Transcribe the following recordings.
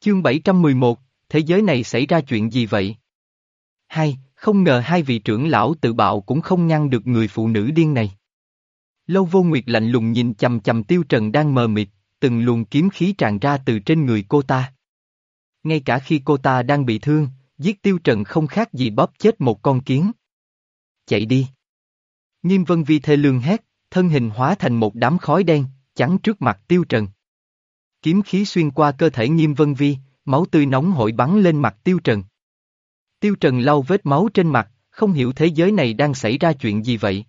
Chương 711, thế giới này xảy ra chuyện gì vậy? Hai, không ngờ hai vị trưởng lão tự bạo cũng không ngăn được người phụ nữ điên này. Lâu vô nguyệt lạnh lùng nhìn chầm chầm tiêu trần đang mờ mịt, từng luồng kiếm khí tràn ra từ trên người cô ta. Ngay cả khi cô ta đang bị thương, giết tiêu trần không khác gì bóp chết một con kiến. Chạy đi. Nghiêm vân vi thê lương hét, thân hình hóa thành một đám khói đen, chắn trước mặt tiêu trần. Kiếm khí xuyên qua cơ thể nghiêm vân vi, máu tươi nóng hổi bắn lên mặt tiêu trần. Tiêu trần lau vết máu trên mặt, không hiểu thế giới này đang xảy ra chuyện gì vậy.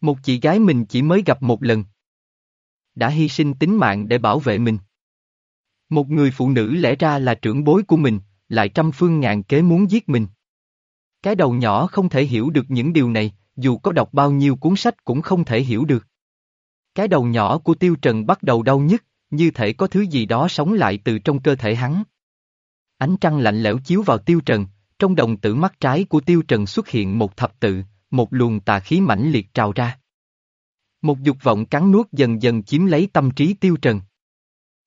Một chị gái mình chỉ mới gặp một lần. Đã hy sinh tính mạng để bảo vệ mình. Một người phụ nữ lẽ ra là trưởng bối của mình, lại trăm phương ngàn kế muốn giết mình. Cái đầu nhỏ không thể hiểu được những điều này, dù có đọc bao nhiêu cuốn sách cũng không thể hiểu được. Cái đầu nhỏ của Tiêu Trần bắt đầu đau nhức, như thể có thứ gì đó sống lại từ trong cơ thể hắn. Ánh trăng lạnh lẽo chiếu vào Tiêu Trần, trong đồng tử mắt trái của Tiêu Trần xuất hiện một thập tự, một luồng tà khí mãnh liệt trào ra. Một dục vọng cắn nuốt dần dần chiếm lấy tâm trí Tiêu Trần.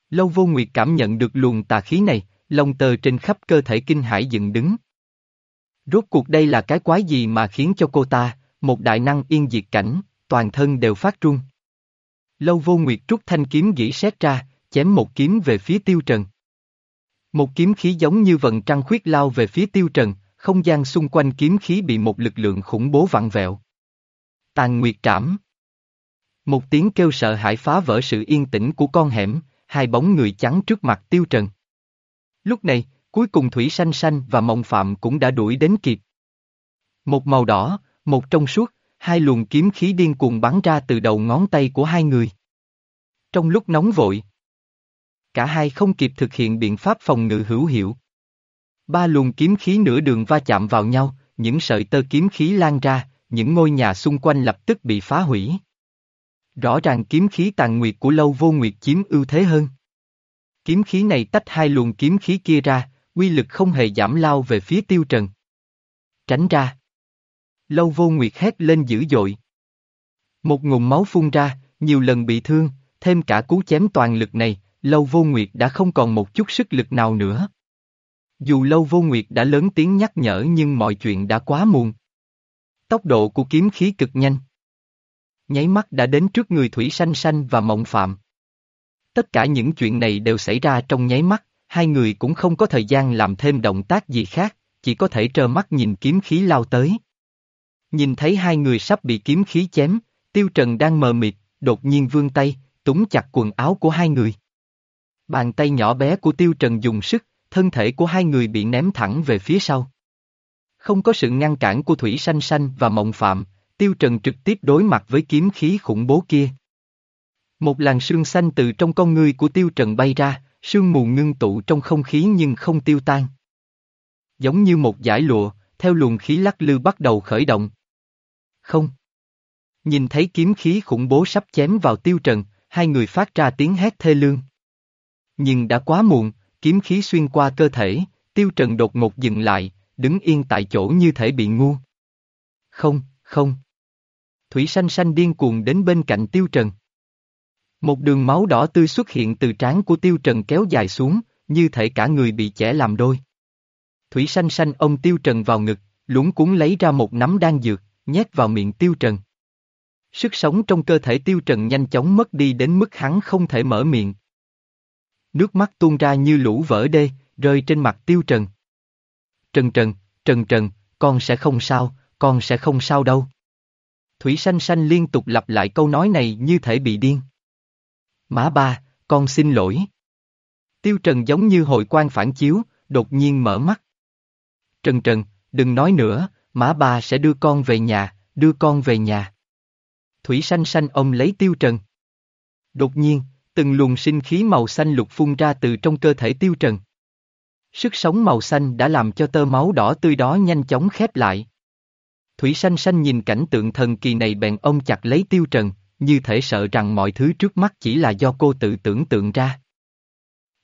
Lâu vô nguyệt cảm nhận được luồng tà khí này, lông tơ trên khắp cơ thể kinh hải dựng đứng. Rốt cuộc đây là cái quái gì mà khiến cho cô ta, một đại năng yên diệt cảnh, toàn thân đều phát trung. Lâu vô nguyệt rút thanh kiếm dĩ xét ra, chém một kiếm về phía tiêu trần. Một kiếm khí giống như vần trăng khuyết lao về phía tiêu trần, không gian xung quanh kiếm khí bị một lực lượng khủng bố vặn vẹo. Tàn nguyệt trảm. Một tiếng kêu sợ hãi phá vỡ sự yên tĩnh của con hẻm, hai bóng người trắng trước mặt tiêu trần. Lúc này, cuối cùng Thủy Sanh Sanh và Mộng Phạm cũng đã đuổi đến kịp. Một màu đỏ, một trong suốt, hai luồng kiếm khí điên cuồng bắn ra từ đầu ngón tay của hai người. Trong lúc nóng vội, cả hai không kịp thực hiện biện pháp phòng ngự hữu hiệu. Ba luồng kiếm khí nửa đường va chạm vào nhau, những sợi tơ kiếm khí lan ra, những ngôi nhà xung quanh lập tức bị phá hủy. Rõ ràng kiếm khí tàn nguyệt của lâu vô nguyệt chiếm ưu thế hơn. Kiếm khí này tách hai luồng kiếm khí kia ra, quy lực không hề giảm lao về phía tiêu trần. Tránh ra. Lâu vô nguyệt hét lên dữ dội. Một ngụm máu phun ra, nhiều lần bị thương, thêm cả cú chém toàn lực này, lâu vô nguyệt đã không còn một chút sức lực nào nữa. Dù lâu vô nguyệt đã lớn tiếng nhắc nhở nhưng mọi chuyện đã quá muộn. Tốc độ của kiếm khí cực nhanh. Nháy mắt đã đến trước người Thủy Sanh Sanh và Mộng Phạm. Tất cả những chuyện này đều xảy ra trong nháy mắt, hai người cũng không có thời gian làm thêm động tác gì khác, chỉ có thể trơ mắt nhìn kiếm khí lao tới. Nhìn thấy hai người sắp bị kiếm khí chém, Tiêu Trần đang mờ mịt, đột nhiên vươn tay, túng chặt quần áo của hai người. Bàn tay nhỏ bé của Tiêu Trần dùng sức, thân thể của hai người bị ném thẳng về phía sau. Không có sự ngăn cản của Thủy Sanh Sanh và Mộng Phạm, Tiêu Trần trực tiếp đối mặt với kiếm khí khủng bố kia. Một làn sương xanh từ trong con người của Tiêu Trần bay ra, sương mù ngưng tụ trong không khí nhưng không tiêu tan. Giống như một giải lụa, theo luồng khí lắc lư bắt đầu khởi động. Không. Nhìn thấy kiếm khí khủng bố sắp chém vào Tiêu Trần, hai người phát ra tiếng hét thê lương. Nhưng đã quá muộn, kiếm khí xuyên qua cơ thể, Tiêu Trần đột ngột dừng lại, đứng yên tại chỗ như thể bị ngu. Không, không. Thủy sanh sanh điên cuồng đến bên cạnh Tiêu Trần. Một đường máu đỏ tươi xuất hiện từ trán của Tiêu Trần kéo dài xuống, như thể cả người bị chẻ làm đôi. Thủy sanh sanh ông Tiêu Trần vào ngực, lúng cuốn lấy ra một nắm đan dược, nhét vào miệng Tiêu Trần. Sức sống trong cơ thể Tiêu Trần nhanh chóng mất đi đến mức hắn không thể mở miệng. Nước mắt tuôn ra như lũ vỡ đê, rơi trên mặt Tiêu Trần. Trần Trần, Trần Trần, con sẽ không sao, con sẽ không sao đâu. Thủy sanh sanh liên tục lặp lại câu nói này như thể bị điên. Má ba, con xin lỗi. Tiêu Trần giống như hội quan phản chiếu, đột nhiên mở mắt. Trần Trần, đừng nói nữa, má bà sẽ đưa con về nhà, đưa con về nhà. Thủy sanh xanh ôm lấy Tiêu Trần. Đột nhiên, từng luồng sinh khí màu xanh lục phun ra từ trong cơ thể Tiêu Trần. Sức sống màu xanh đã làm cho tơ máu đỏ tươi đó nhanh chóng khép lại. Thủy sanh xanh nhìn cảnh tượng thần kỳ này bèn ôm chặt lấy Tiêu Trần, như thể sợ rằng mọi thứ trước mắt chỉ là do cô tự tưởng tượng ra.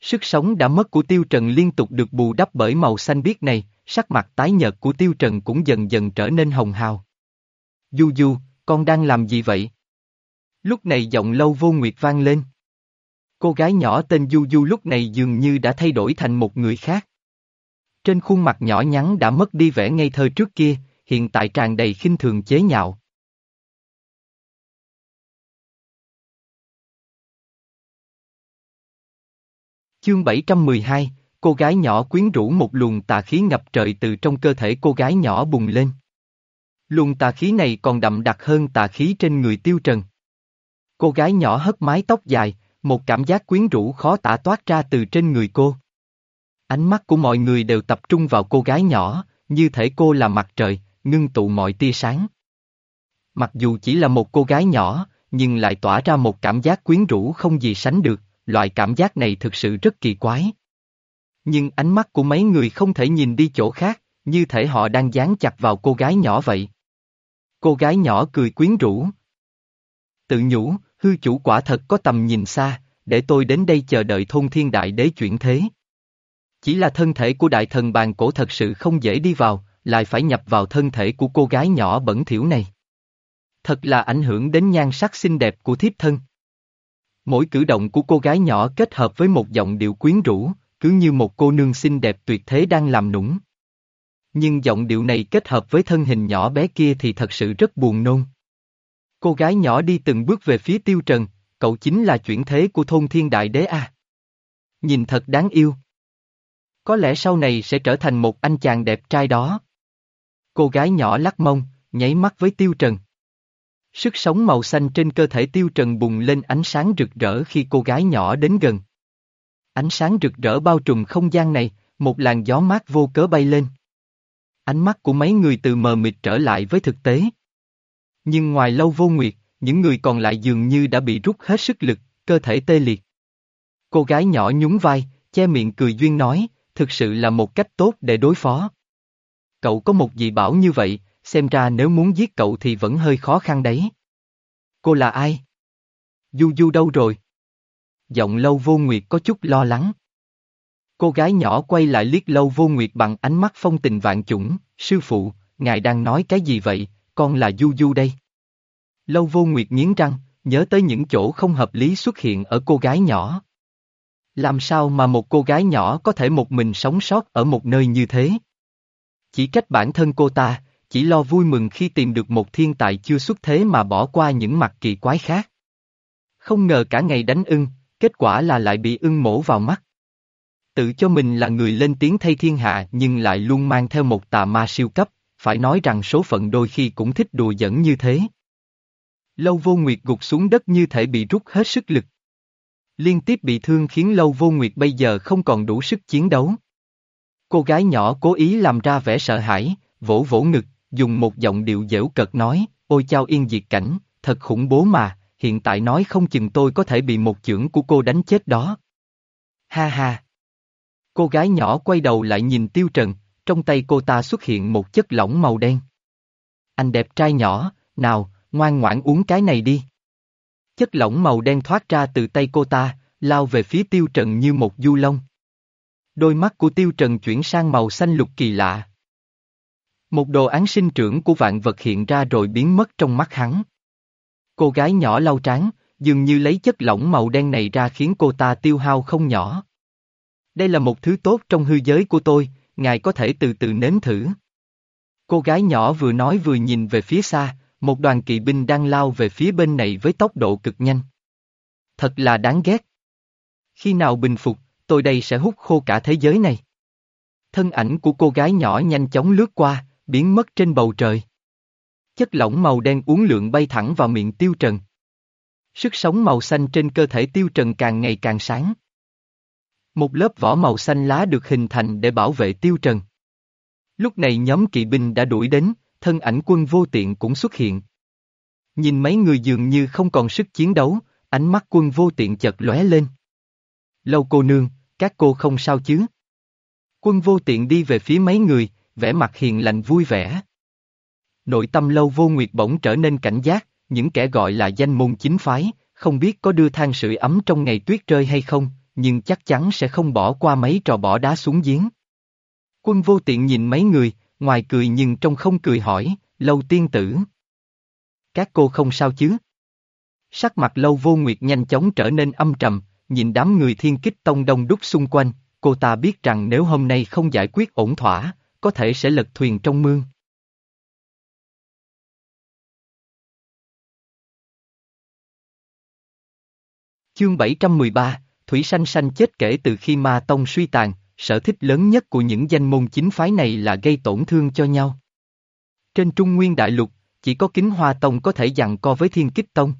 Sức sống đã mất của Tiêu Trần liên tục được bù đắp bởi màu xanh biếc này, sắc mặt tái nhợt của Tiêu Trần cũng dần dần trở nên hồng hào. Du Du, con đang làm gì vậy? Lúc này giọng lâu vô nguyệt vang lên. Cô gái nhỏ tên Du Du lúc này dường như đã thay đổi thành một người khác. Trên khuôn mặt nhỏ nhắn đã mất đi vẻ ngây thơ trước kia, hiện tại tràn đầy khinh thường chế nhạo. Chương 712, cô gái nhỏ quyến rũ một luồng tà khí ngập trời từ trong cơ thể cô gái nhỏ bùng lên. Luồng tà khí này còn đậm đặc hơn tà khí trên người tiêu trần. Cô gái nhỏ hất mái tóc dài, một cảm giác quyến rũ khó tả toát ra từ trên người cô. Ánh mắt của mọi người đều tập trung vào cô gái nhỏ, như thể cô là mặt trời, ngưng tụ mọi tia sáng. Mặc dù chỉ là một cô gái nhỏ, nhưng lại tỏa ra một cảm giác quyến rũ không gì sánh được, loại cảm giác này thực sự rất kỳ quái. Nhưng ánh mắt của mấy người không thể nhìn đi chỗ khác, như thể họ đang dán chặt vào cô gái nhỏ vậy. Cô gái nhỏ cười quyến rũ. Tự nhủ, hư chủ quả thật có tầm nhìn xa, để tôi đến đây chờ đợi thôn thiên đại đế chuyển thế. Chỉ là thân thể của đại thần bàn cổ thật sự không dễ đi vào, lại phải nhập vào thân thể của cô gái nhỏ bẩn thỉu này. Thật là ảnh hưởng đến nhan sắc xinh đẹp của thiếp thân. Mỗi cử động của cô gái nhỏ kết hợp với một giọng điệu quyến rũ, cứ như một cô nương xinh đẹp tuyệt thế đang làm nũng. Nhưng giọng điệu này kết hợp với thân hình nhỏ bé kia thì thật sự rất buồn nôn. Cô gái nhỏ đi từng bước về phía tiêu trần, cậu chính là chuyển thế của thôn thiên đại đế à. Nhìn thật đáng yêu. Có lẽ sau này sẽ trở thành một anh chàng đẹp trai đó. Cô gái nhỏ lắc mông, nháy mắt với tiêu trần. Sức sống màu xanh trên cơ thể tiêu trần bùng lên ánh sáng rực rỡ khi cô gái nhỏ đến gần. Ánh sáng rực rỡ bao trùm không gian này, một làn gió mát vô cớ bay lên. Ánh mắt của mấy người từ mờ mịt trở lại với thực tế. Nhưng ngoài lâu vô nguyệt, những người còn lại dường như đã bị rút hết sức lực, cơ thể tê liệt. Cô gái nhỏ nhún vai, che miệng cười duyên nói, thực sự là một cách tốt để đối phó. Cậu có một dị bảo như vậy, xem ra nếu muốn giết cậu thì vẫn hơi khó khăn đấy. Cô là ai? Du Du đâu rồi? Giọng lâu vô nguyệt có chút lo lắng. Cô gái nhỏ quay lại liếc lâu vô nguyệt bằng ánh mắt phong tình vạn chủng, sư phụ, ngài đang nói cái gì vậy, con là Du Du đây. Lâu vô nguyệt nghiến răng, nhớ tới những chỗ không hợp lý xuất hiện ở cô gái nhỏ. Làm sao mà một cô gái nhỏ có thể một mình sống sót ở một nơi như thế? Chỉ trách bản thân cô ta, chỉ lo vui mừng khi tìm được một thiên tài chưa xuất thế mà bỏ qua những mặt kỳ quái khác. Không ngờ cả ngày đánh ưng, kết quả là lại bị ưng mổ vào mắt. Tự cho mình là người lên tiếng thay thiên hạ nhưng lại luôn mang theo một tà ma siêu cấp, phải nói rằng số phận đôi khi cũng thích đùa giỡn như thế. Lâu vô nguyệt gục xuống đất như thể bị rút hết sức lực. Liên tiếp bị thương khiến Lâu vô nguyệt bây giờ không còn đủ sức chiến đấu. Cô gái nhỏ cố ý làm ra vẻ sợ hãi, vỗ vỗ ngực, dùng một giọng điệu dễu cợt nói, ôi chao yên diệt cảnh, thật khủng bố mà, hiện tại nói không chừng tôi có thể bị một chưởng của cô đánh chết đó. Ha ha. Cô gái nhỏ quay đầu lại nhìn Tiêu Trần, trong tay cô ta xuất hiện một chất lỏng màu đen. Anh đẹp trai nhỏ, nào, ngoan ngoãn uống cái này đi. Chất lỏng màu đen thoát ra từ tay cô ta, lao về phía Tiêu Trần như một du long. Đôi mắt của Tiêu Trần chuyển sang màu xanh lục kỳ lạ. Một đồ án sinh trưởng của vạn vật hiện ra rồi biến mất trong mắt hắn. Cô gái nhỏ lau trán, dường như lấy chất lỏng màu đen này ra khiến cô ta tiêu hao không nhỏ. Đây là một thứ tốt trong hư giới của tôi, ngài có thể từ từ nếm thử. Cô gái nhỏ vừa nói vừa nhìn về phía xa, một đoàn kỵ binh đang lao về phía bên này với tốc độ cực nhanh. Thật là đáng ghét. Khi nào bình phục, tôi đây sẽ hút khô cả thế giới này. Thân ảnh của cô gái nhỏ nhanh chóng lướt qua, biến mất trên bầu trời. Chất lỏng màu đen uốn lượn bay thẳng vào miệng tiêu trần. Sức sống màu xanh trên cơ thể tiêu trần càng ngày càng sáng. Một lớp vỏ màu xanh lá được hình thành để bảo vệ tiêu trần. Lúc này nhóm kỵ binh đã đuổi đến, thân ảnh quân vô tiện cũng xuất hiện. Nhìn mấy người dường như không còn sức chiến đấu, ánh mắt quân vô tiện chợt lóe lên. Lâu cô nương, các cô không sao chứ? Quân vô tiện đi về phía mấy người, vẻ mặt hiền lành vui vẻ. Nội tâm lâu vô nguyệt bỗng trở nên cảnh giác, những kẻ gọi là danh môn chính phái, không biết có đưa than sưởi ấm trong ngày tuyết rơi hay không, nhưng chắc chắn sẽ không bỏ qua mấy trò bỏ đá xuống giếng. Quân vô tiện nhìn mấy người, ngoài cười nhưng trong không cười hỏi, lâu tiên tử. Các cô không sao chứ? Sắc mặt lâu vô nguyệt nhanh chóng trở nên âm trầm, nhìn đám người thiên kích tông đông đúc xung quanh, cô ta biết rằng nếu hôm nay không giải quyết ổn thỏa, có thể sẽ lật thuyền trong mương. Chương 713, Thủy Sanh Sanh chết kể từ khi Ma Tông suy tàn, sở thích lớn nhất của những danh môn chính phái này là gây tổn thương cho nhau. Trên Trung Nguyên Đại Lục, chỉ có kính Hoa Tông có thể dặn co với Thiên Kích Tông.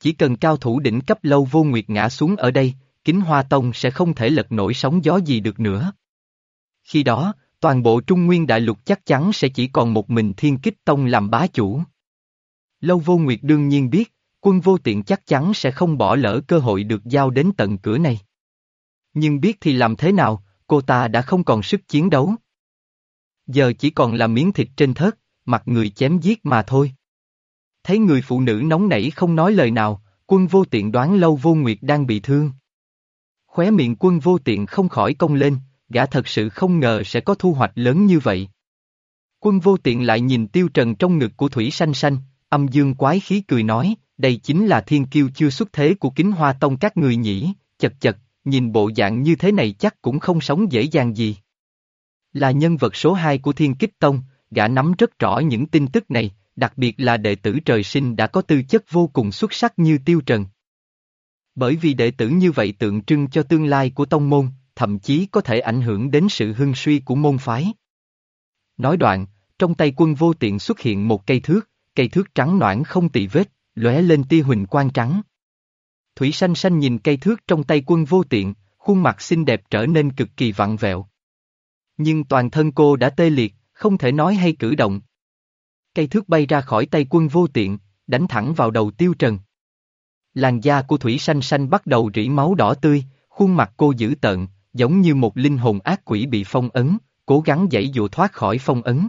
Chỉ cần cao thủ đỉnh cấp lâu vô nguyệt ngã xuống ở đây, kính Hoa Tông sẽ không thể lật nổi sóng gió gì được nữa. Khi đó, toàn bộ Trung Nguyên Đại Lục chắc chắn sẽ chỉ còn một mình Thiên Kích Tông làm bá chủ. Lâu vô nguyệt đương nhiên biết, quân vô tiện chắc chắn sẽ không bỏ lỡ cơ hội được giao đến tận cửa này. Nhưng biết thì làm thế nào, cô ta đã không còn sức chiến đấu. Giờ chỉ còn là miếng thịt trên thớt, mặt người chém giết mà thôi. Thấy người phụ nữ nóng nảy không nói lời nào, quân vô tiện đoán lâu vô nguyệt đang bị thương. Khóe miệng quân vô tiện không khỏi công lên, gã thật sự không ngờ sẽ có thu hoạch lớn như vậy. Quân vô tiện lại nhìn tiêu trần trong ngực của Thủy Sanh Sanh, âm dương quái khí cười nói, đây chính là thiên kiêu chưa xuất thế của kính hoa tông các người nhỉ, chật chật, nhìn bộ dạng như thế này chắc cũng không sống dễ dàng gì. Là nhân vật số 2 của thiên kích tông, gã nắm rất rõ những tin tức này, đặc biệt là đệ tử trời sinh đã có tư chất vô cùng xuất sắc như tiêu trần. Bởi vì đệ tử như vậy tượng trưng cho tương lai của tông môn, thậm chí có thể ảnh hưởng đến sự hưng suy của môn phái. Nói đoạn, trong tay quân vô tiện xuất hiện một cây thước, cây thước trắng noãn không tị vết, lóe lên tia huỳnh quang trắng. Thủy xanh xanh nhìn cây thước trong tay quân vô tiện, khuôn mặt xinh đẹp trở nên cực kỳ vặn vẹo. Nhưng toàn thân cô đã tê liệt, không thể nói hay cử động. Cây thước bay ra khỏi tay quân vô tiện, đánh thẳng vào đầu tiêu trần. Làn da của Thủy xanh xanh bắt đầu rỉ máu đỏ tươi, khuôn mặt cô dữ tợn, giống như một linh hồn ác quỷ bị phong ấn, cố gắng dãy dụ thoát khỏi phong ấn.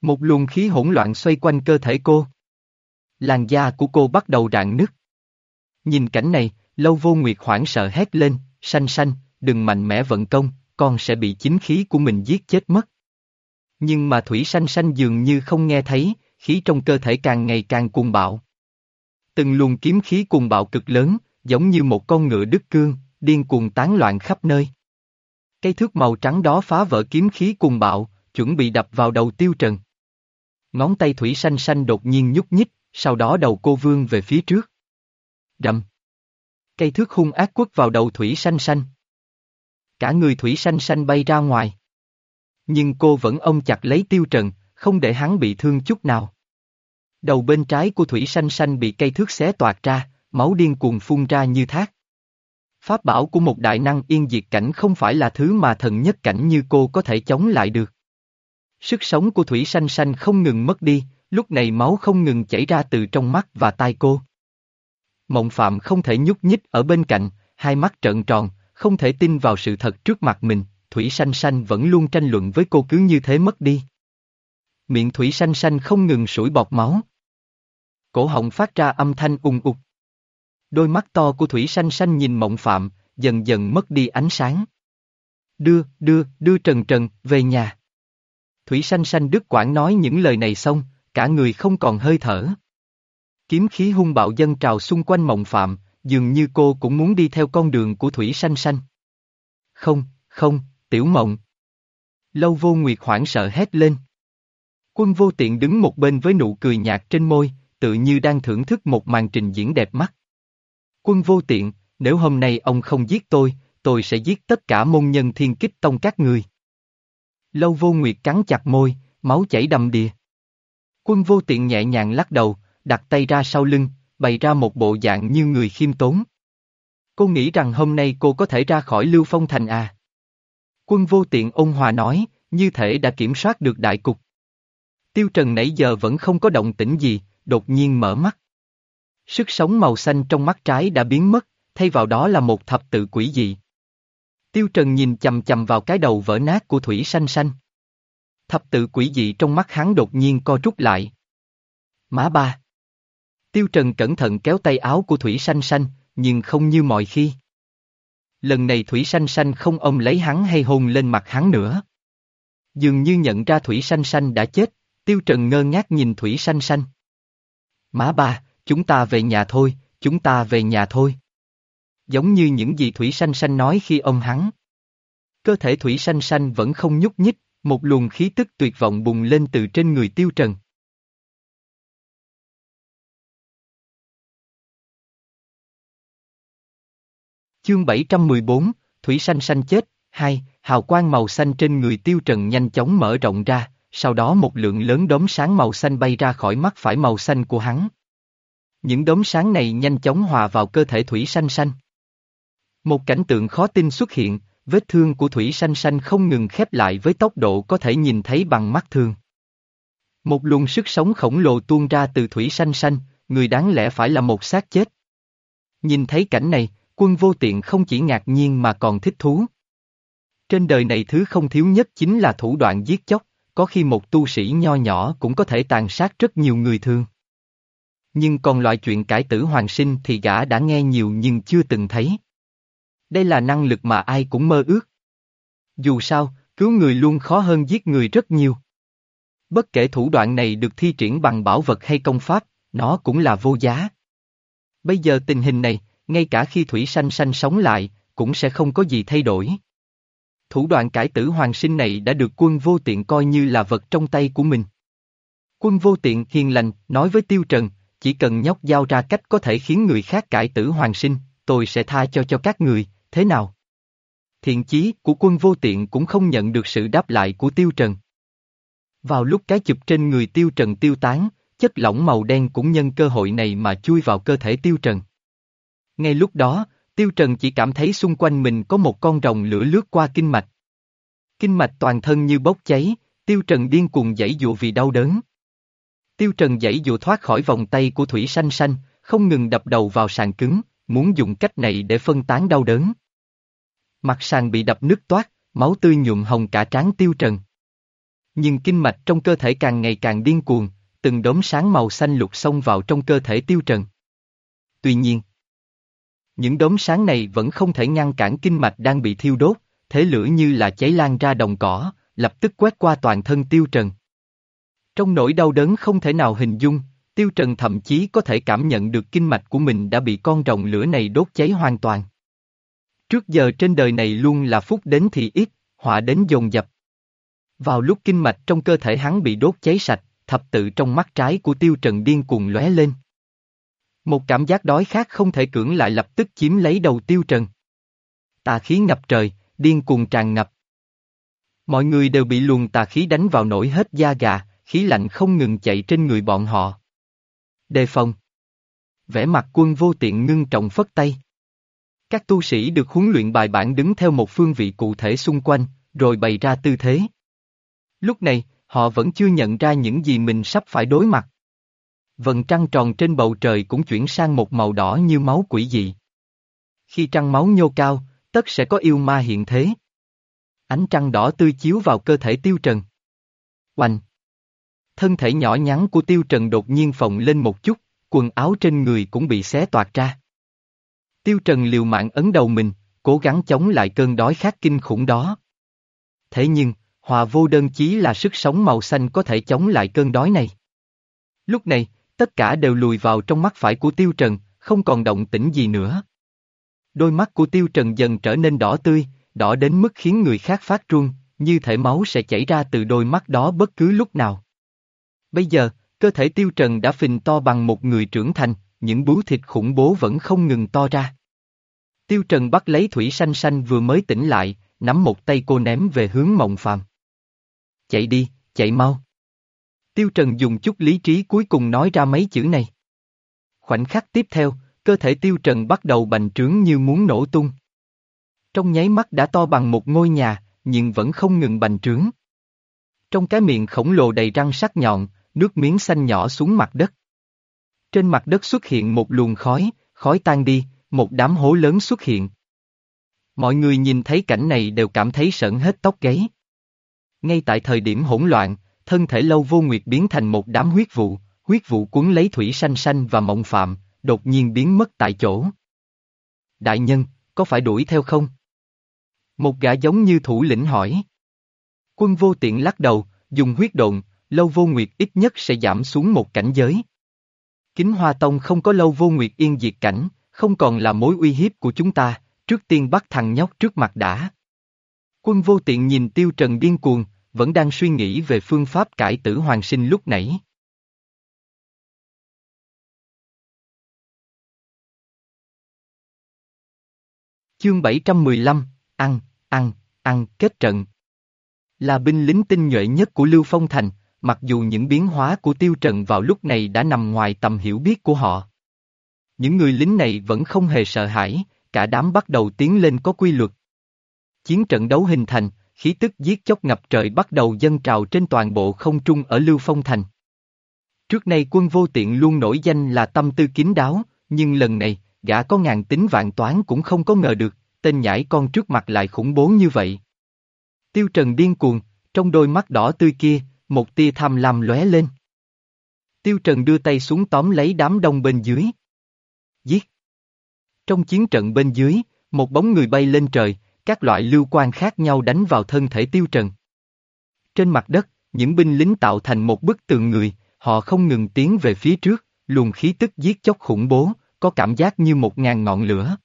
Một luồng khí hỗn loạn xoay quanh cơ thể cô. Làn da của cô bắt đầu rạn nứt. Nhìn cảnh này, lâu vô nguyệt hoảng sợ hét lên, xanh xanh, đừng mạnh mẽ vận công, con sẽ bị chính khí của mình giết chết mất. Nhưng mà thủy xanh xanh dường như không nghe thấy, khí trong cơ thể càng ngày càng cuồng bạo. Từng luồng kiếm khí cuồng bạo cực lớn, giống như một con ngựa đứt cương, điên cuồng tán loạn khắp nơi. Cây thước màu trắng đó phá vỡ kiếm khí cuồng bạo, chuẩn bị đập vào đầu tiêu trần. Ngón tay thủy xanh xanh đột nhiên nhúc nhích, sau đó đầu cô vương về phía trước. Rầm. Cây thước hung ác quất vào đầu thủy xanh xanh. Cả người thủy xanh xanh bay ra ngoài. Nhưng cô vẫn ôm chặt lấy tiêu trần, không để hắn bị thương chút nào. Đầu bên trái của thủy xanh xanh bị cây thước xé toạc ra, máu điên cuồng phun ra như thác. Pháp bảo của một đại năng yên diệt cảnh không phải là thứ mà thần nhất cảnh như cô có thể chống lại được. Sức sống của thủy xanh xanh không ngừng mất đi, lúc này máu không ngừng chảy ra từ trong mắt và tai cô. Mộng Phạm không thể nhúc nhích ở bên cạnh, hai mắt trợn tròn, không thể tin vào sự thật trước mặt mình, Thủy Sanh Sanh vẫn luôn tranh luận với cô cứ như thế mất đi. Miệng Thủy Sanh Sanh không ngừng sủi bọt máu. Cổ họng phát ra âm thanh ung ục. Đôi mắt to của Thủy Sanh Sanh nhìn Mộng Phạm, dần dần mất đi ánh sáng. Đưa, đưa, đưa Trần Trần, về nhà. Thủy Sanh Sanh đứt Quảng nói những lời này xong, cả người không còn hơi thở. Kiếm khí hung bạo dân trào xung quanh mộng phạm, dường như cô cũng muốn đi theo con đường của Thủy xanh xanh. Không, không, tiểu mộng. Lâu vô nguyệt hoảng sợ hét lên. Quân vô tiện đứng một bên với nụ cười nhạt trên môi, tự như đang thưởng thức một màn trình diễn đẹp mắt. Quân vô tiện, nếu hôm nay ông không giết tôi, tôi sẽ giết tất cả môn nhân thiên kích tông các người. Lâu vô nguyệt cắn chặt môi, máu chảy đầm đìa. Quân vô tiện nhẹ nhàng lắc đầu, đặt tay ra sau lưng, bày ra một bộ dạng như người khiêm tốn. Cô nghĩ rằng hôm nay cô có thể ra khỏi Lưu Phong Thành à? Quân vô tiện ôn hòa nói, như thể đã kiểm soát được đại cục. Tiêu Trần nãy giờ vẫn không có động tĩnh gì, đột nhiên mở mắt. Sức sống màu xanh trong mắt trái đã biến mất, thay vào đó là một thập tự quỷ dị. Tiêu Trần nhìn chầm chầm vào cái đầu vỡ nát của Thủy xanh xanh. Thập tự quỷ dị trong mắt hắn đột nhiên co rút lại. Má ba. Tiêu Trần cẩn thận kéo tay áo của Thủy Sanh Sanh, nhưng không như mọi khi. Lần này Thủy Sanh Sanh không ôm lấy hắn hay hôn lên mặt hắn nữa. Dường như nhận ra Thủy Sanh Sanh đã chết, Tiêu Trần ngơ ngác nhìn Thủy Sanh Sanh. Má ba, chúng ta về nhà thôi, chúng ta về nhà thôi. Giống như những gì Thủy Sanh Sanh nói khi ông hắn. Cơ thể Thủy Sanh Sanh vẫn không nhúc nhích, một luồng khí tức tuyệt vọng bùng lên từ trên người Tiêu Trần. Chương 714, Thủy Sanh Sanh chết, hai, hào quang màu xanh trên người Tiêu Trần nhanh chóng mở rộng ra, sau đó một lượng lớn đốm sáng màu xanh bay ra khỏi mắt phải màu xanh của hắn. Những đốm sáng này nhanh chóng hòa vào cơ thể Thủy Sanh Sanh. Một cảnh tượng khó tin xuất hiện, vết thương của Thủy Sanh Sanh không ngừng khép lại với tốc độ có thể nhìn thấy bằng mắt thường. Một luồng sức sống khổng lồ tuôn ra từ Thủy Sanh Sanh, người đáng lẽ phải là một xác chết. Nhìn thấy cảnh này, quân vô tiện không chỉ ngạc nhiên mà còn thích thú. Trên đời này thứ không thiếu nhất chính là thủ đoạn giết chóc, có khi một tu sĩ nho nhỏ cũng có thể tàn sát rất nhiều người thương. Nhưng còn loại chuyện cải tử hoàng sinh thì gã đã nghe nhiều nhưng chưa từng thấy. Đây là năng lực mà ai cũng mơ ước. Dù sao, cứu người luôn khó hơn giết người rất nhiều. Bất kể thủ đoạn này được thi triển bằng bảo vật hay công pháp, nó cũng là vô giá. Bây giờ tình hình này, ngay cả khi Thủy Sanh Sanh sống lại, cũng sẽ không có gì thay đổi. Thủ đoạn cải tử hoàng sinh này đã được quân vô tiện coi như là vật trong tay của mình. Quân vô tiện hiền lành, nói với Tiêu Trần, chỉ cần nhóc giao ra cách có thể khiến người khác cải tử hoàng sinh, tôi sẽ tha cho cho các người, thế nào? Thiện chí của quân vô tiện cũng không nhận được sự đáp lại của Tiêu Trần. Vào lúc cái chụp trên người Tiêu Trần tiêu tán, chất lỏng màu đen cũng nhân cơ hội này mà chui vào cơ thể Tiêu Trần. Ngay lúc đó, Tiêu Trần chỉ cảm thấy xung quanh mình có một con rồng lửa lướt qua kinh mạch. Kinh mạch toàn thân như bốc cháy, Tiêu Trần điên cuồng dãy dụ vì đau đớn. Tiêu Trần dãy dụ thoát khỏi vòng tay của Thủy Sanh Sanh, không ngừng đập đầu vào sàn cứng, muốn dùng cách này để phân tán đau đớn. Mặt sàn bị đập nứt toát, máu tươi nhuộm hồng cả trán Tiêu Trần. Nhưng kinh mạch trong cơ thể càng ngày càng điên cuồng, từng đốm sáng màu xanh lục xông vào trong cơ thể Tiêu Trần. Tuy nhiên, những đốm sáng này vẫn không thể ngăn cản kinh mạch đang bị thiêu đốt, thế lửa như là cháy lan ra đồng cỏ, lập tức quét qua toàn thân Tiêu Trần. Trong nỗi đau đớn không thể nào hình dung, Tiêu Trần thậm chí có thể cảm nhận được kinh mạch của mình đã bị con rồng lửa này đốt cháy hoàn toàn. Trước giờ trên đời này luôn là phúc đến thì ít, họa đến dồn dập. Vào lúc kinh mạch trong cơ thể hắn bị đốt cháy sạch, thập tự trong mắt trái của Tiêu Trần điên cuồng lóe lên. Một cảm giác đói khát không thể cưỡng lại lập tức chiếm lấy đầu Tiêu Trần. Tà khí ngập trời, điên cuồng tràn ngập. Mọi người đều bị luồng tà khí đánh vào nổi hết da gà, khí lạnh không ngừng chạy trên người bọn họ. Đề phòng. Vẻ mặt quân vô tiện ngưng trọng phất tay. Các tu sĩ được huấn luyện bài bản đứng theo một phương vị cụ thể xung quanh, rồi bày ra tư thế. Lúc này, họ vẫn chưa nhận ra những gì mình sắp phải đối mặt. Vầng trăng tròn trên bầu trời cũng chuyển sang một màu đỏ như máu quỷ dị. Khi trăng máu nhô cao, tất sẽ có yêu ma hiện thế. Ánh trăng đỏ tươi chiếu vào cơ thể tiêu trần. Oanh! Thân thể nhỏ nhắn của tiêu trần đột nhiên phồng lên một chút, quần áo trên người cũng bị xé toạc ra. Tiêu trần liều mạng ấn đầu mình, cố gắng chống lại cơn đói khát kinh khủng đó. Thế nhưng, hòa vô đơn chí là sức sống màu xanh có thể chống lại cơn đói này. Lúc này, tất cả đều lùi vào trong mắt phải của Tiêu Trần, không còn động tĩnh gì nữa. Đôi mắt của Tiêu Trần dần trở nên đỏ tươi, đỏ đến mức khiến người khác phát run, như thể máu sẽ chảy ra từ đôi mắt đó bất cứ lúc nào. Bây giờ, cơ thể Tiêu Trần đã phình to bằng một người trưởng thành, những bú thịt khủng bố vẫn không ngừng to ra. Tiêu Trần bắt lấy Thủy Sanh Sanh vừa mới tỉnh lại, nắm một tay cô ném về hướng mộng phàm. Chạy đi, chạy mau. Tiêu Trần dùng chút lý trí cuối cùng nói ra mấy chữ này. Khoảnh khắc tiếp theo, cơ thể Tiêu Trần bắt đầu bành trướng như muốn nổ tung. Trong nháy mắt đã to bằng một ngôi nhà, nhưng vẫn không ngừng bành trướng. Trong cái miệng khổng lồ đầy răng sắc nhọn, nước miếng xanh nhỏ xuống mặt đất. Trên mặt đất xuất hiện một luồng khói, khói tan đi, một đám hố lớn xuất hiện. Mọi người nhìn thấy cảnh này đều cảm thấy sợn hết tóc gáy. Ngay tại thời điểm hỗn loạn, thân thể lâu vô nguyệt biến thành một đám huyết vụ, huyết vụ cuốn lấy thủy xanh xanh và mộng phạm, đột nhiên biến mất tại chỗ. Đại nhân, có phải đuổi theo không? Một gã giống như thủ lĩnh hỏi. Quân vô tiện lắc đầu, dùng huyết độn, lâu vô nguyệt ít nhất sẽ giảm xuống một cảnh giới. Kính Hoa Tông không có lâu vô nguyệt yên diệt cảnh, không còn là mối uy hiếp của chúng ta, trước tiên bắt thằng nhóc trước mặt đã. Quân vô tiện nhìn tiêu trần điên cuồng, vẫn đang suy nghĩ về phương pháp cải tử hoàng sinh lúc nãy. Chương 715, ăn, ăn, ăn, kết trận. Là binh lính tinh nhuệ nhất của Lưu Phong Thành, mặc dù những biến hóa của tiêu trần vào lúc này đã nằm ngoài tầm hiểu biết của họ. Những người lính này vẫn không hề sợ hãi, cả đám bắt đầu tiến lên có quy luật. Chiến trận đấu hình thành, khí tức giết chóc ngập trời bắt đầu dâng trào trên toàn bộ không trung ở Lưu Phong Thành. Trước nay quân vô tiện luôn nổi danh là tâm tư kín đáo, nhưng lần này, gã có ngàn tính vạn toán cũng không có ngờ được, tên nhãi con trước mặt lại khủng bố như vậy. Tiêu Trần điên cuồng, trong đôi mắt đỏ tươi kia, một tia tham lam lóe lên. Tiêu Trần đưa tay xuống tóm lấy đám đông bên dưới. Giết! Trong chiến trận bên dưới, một bóng người bay lên trời, các loại lưu quan khác nhau đánh vào thân thể Tiêu Trần. Trên mặt đất, những binh lính tạo thành một bức tường người, họ không ngừng tiến về phía trước, luồng khí tức giết chóc khủng bố, có cảm giác như một ngàn ngọn lửa.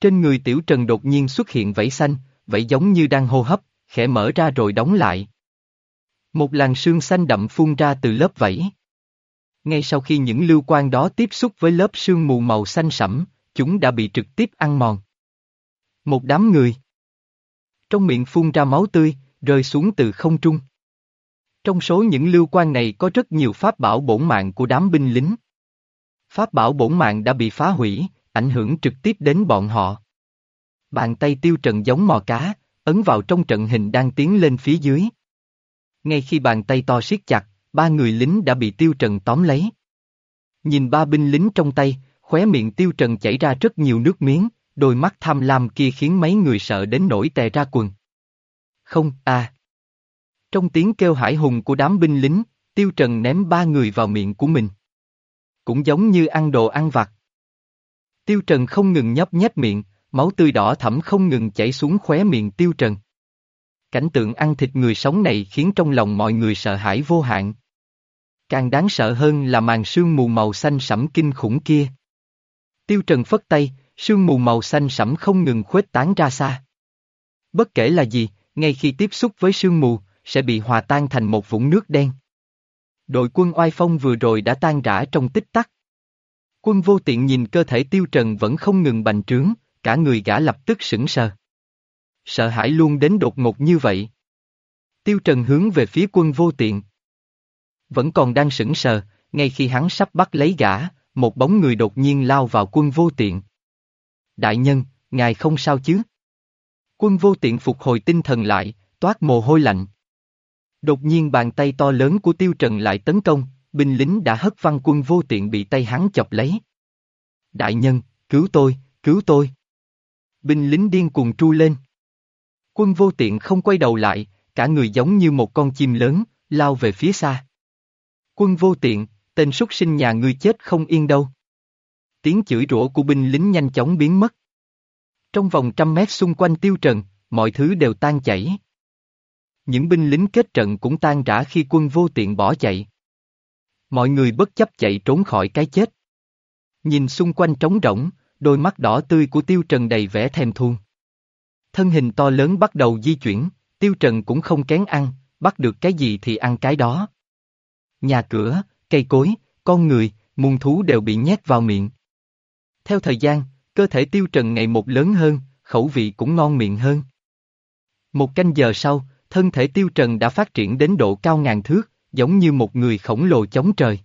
Trên người Tiểu Trần đột nhiên xuất hiện vảy xanh, vảy giống như đang hô hấp, khẽ mở ra rồi đóng lại. Một làn sương xanh đậm phun ra từ lớp vảy. Ngay sau khi những lưu quan đó tiếp xúc với lớp sương mù màu xanh sẫm, chúng đã bị trực tiếp ăn mòn. Một đám người. Trong miệng phun ra máu tươi, rơi xuống từ không trung. Trong số những lưu quan này có rất nhiều pháp bảo bổn mạng của đám binh lính. Pháp bảo bổn mạng đã bị phá hủy, ảnh hưởng trực tiếp đến bọn họ. Bàn tay tiêu trần giống mò cá, ấn vào trong trận hình đang tiến lên phía dưới. Ngay khi bàn tay to siết chặt, ba người lính đã bị tiêu trần tóm lấy. Nhìn ba binh lính trong tay, khóe miệng tiêu trần chảy ra rất nhiều nước miếng, đôi mắt tham lam kia khiến mấy người sợ đến nổi tè ra quần. Không, à. Trong tiếng kêu hải hùng của đám binh lính, tiêu trần ném ba người vào miệng của mình. Cũng giống như ăn đồ ăn vặt. Tiêu trần không ngừng nhấp nhét miệng, máu tươi đỏ thẫm không ngừng chảy xuống khóe miệng tiêu trần. Cảnh tượng ăn thịt người sống này khiến trong lòng mọi người sợ hãi vô hạn. Càng đáng sợ hơn là màn sương mù màu xanh sẫm kinh khủng kia. Tiêu Trần phất tay, sương mù màu xanh sẫm không ngừng khuếch tán ra xa. Bất kể là gì, ngay khi tiếp xúc với sương mù, sẽ bị hòa tan thành một vũng nước đen. Đội quân oai phong vừa rồi đã tan rã trong tích tắc. Quân vô tiện nhìn cơ thể tiêu trần vẫn không ngừng bành trướng, cả người gã lập tức sững sờ. Sợ hãi luôn đến đột ngột như vậy. Tiêu trần hướng về phía quân vô tiện. Vẫn còn đang sững sờ, ngay khi hắn sắp bắt lấy gã, một bóng người đột nhiên lao vào quân vô tiện. Đại nhân, ngài không sao chứ? Quân vô tiện phục hồi tinh thần lại, toát mồ hôi lạnh. Đột nhiên bàn tay to lớn của tiêu trần lại tấn công, binh lính đã hất văng quân vô tiện bị tay hắn chọc lấy. Đại nhân, cứu tôi, cứu tôi. Binh lính điên cuồng tru lên. Quân vô tiện không quay đầu lại, cả người giống như một con chim lớn, lao về phía xa. Quân vô tiện, tên súc sinh nhà ngươi chết không yên đâu. Tiếng chửi rủa của binh lính nhanh chóng biến mất. Trong vòng trăm mét xung quanh tiêu trần, mọi thứ đều tan chảy. Những binh lính kết trận cũng tan rã khi quân vô tiện bỏ chạy. Mọi người bất chấp chạy trốn khỏi cái chết. Nhìn xung quanh trống rỗng, đôi mắt đỏ tươi của Tiêu Trần đầy vẻ thèm thuồng. Thân hình to lớn bắt đầu di chuyển, Tiêu Trần cũng không kén ăn, bắt được cái gì thì ăn cái đó. Nhà cửa, cây cối, con người, muôn thú đều bị nhét vào miệng. Theo thời gian, cơ thể Tiêu Trần ngày một lớn hơn, khẩu vị cũng ngon miệng hơn. Một canh giờ sau, thân thể Tiêu Trần đã phát triển đến độ cao ngàn thước, giống như một người khổng lồ chống trời.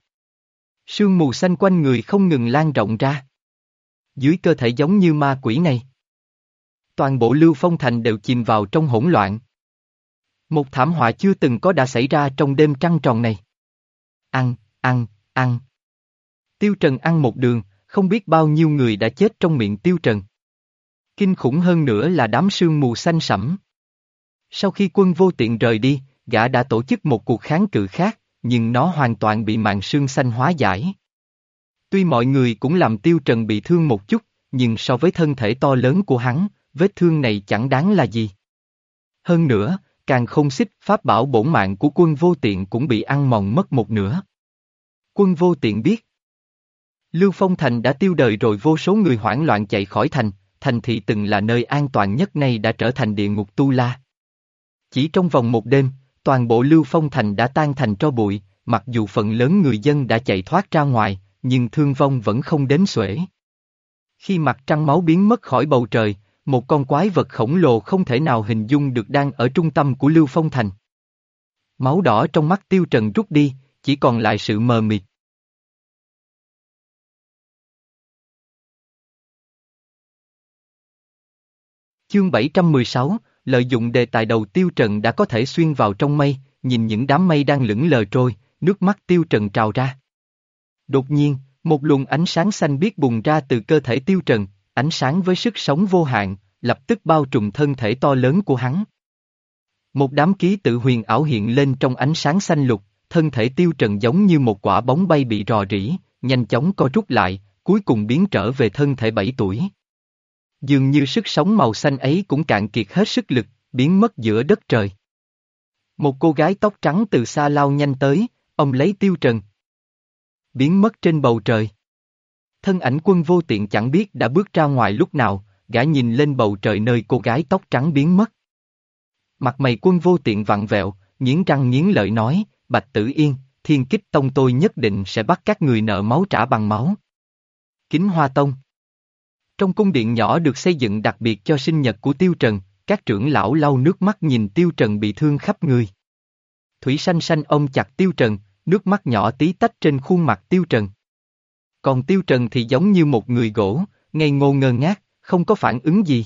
Sương mù xanh quanh người không ngừng lan rộng ra. Dưới cơ thể giống như ma quỷ này. Toàn bộ Lưu Phong Thành đều chìm vào trong hỗn loạn. Một thảm họa chưa từng có đã xảy ra trong đêm trăng tròn này. Ăn, ăn, ăn. Tiêu Trần ăn một đường, không biết bao nhiêu người đã chết trong miệng Tiêu Trần. Kinh khủng hơn nữa là đám sương mù xanh sẫm. Sau khi quân vô tiện rời đi, gã đã tổ chức một cuộc kháng cự khác, nhưng nó hoàn toàn bị mạng sương xanh hóa giải. Tuy mọi người cũng làm tiêu trần bị thương một chút, nhưng so với thân thể to lớn của hắn, vết thương này chẳng đáng là gì. Hơn nữa, càng không xích pháp bảo bổn mạng của quân vô tiện cũng bị ăn mòn mất một nửa. Quân vô tiện biết. Lưu Phong Thành đã tiêu đời rồi vô số người hoảng loạn chạy khỏi thành, thành thị từng là nơi an toàn nhất nay đã trở thành địa ngục tu la. Chỉ trong vòng một đêm, toàn bộ Lưu Phong Thành đã tan thành tro bụi, mặc dù phần lớn người dân đã chạy thoát ra ngoài, nhưng thương vong vẫn không đến xuể. Khi mặt trăng máu biến mất khỏi bầu trời, một con quái vật khổng lồ không thể nào hình dung được đang ở trung tâm của Lưu Phong Thành. Máu đỏ trong mắt tiêu trần rút đi, chỉ còn lại sự mờ mịt. Chương 716, lợi dụng đề tài đầu tiêu trần đã có thể xuyên vào trong mây, nhìn những đám mây đang lững lờ trôi, nước mắt tiêu trần trào ra. Đột nhiên, một luồng ánh sáng xanh biếc bùng ra từ cơ thể tiêu trần, ánh sáng với sức sống vô hạn, lập tức bao trùm thân thể to lớn của hắn. Một đám ký tự huyền ảo hiện lên trong ánh sáng xanh lục, thân thể tiêu trần giống như một quả bóng bay bị rò rỉ, nhanh chóng co rút lại, cuối cùng biến trở về thân thể 7 tuổi. Dường như sức sống màu xanh ấy cũng cạn kiệt hết sức lực, biến mất giữa đất trời. Một cô gái tóc trắng từ xa lao nhanh tới, ông lấy tiêu trần. Biến mất trên bầu trời. Thân ảnh quân vô tiện chẳng biết đã bước ra ngoài lúc nào, gã nhìn lên bầu trời nơi cô gái tóc trắng biến mất. Mặt mày quân vô tiện vặn vẹo, nghiến răng nghiến lợi nói, Bạch Tử Yên, thiên kích tông tôi nhất định sẽ bắt các người nợ máu trả bằng máu. Kính Hoa Tông Trong cung điện nhỏ được xây dựng đặc biệt cho sinh nhật của Tiêu Trần, các trưởng lão lau nước mắt nhìn Tiêu Trần bị thương khắp người. Thủy xanh xanh ôm chặt Tiêu Trần, nước mắt nhỏ tí tách trên khuôn mặt Tiêu Trần. Còn Tiêu Trần thì giống như một người gỗ, ngây ngô ngơ ngác, không có phản ứng gì.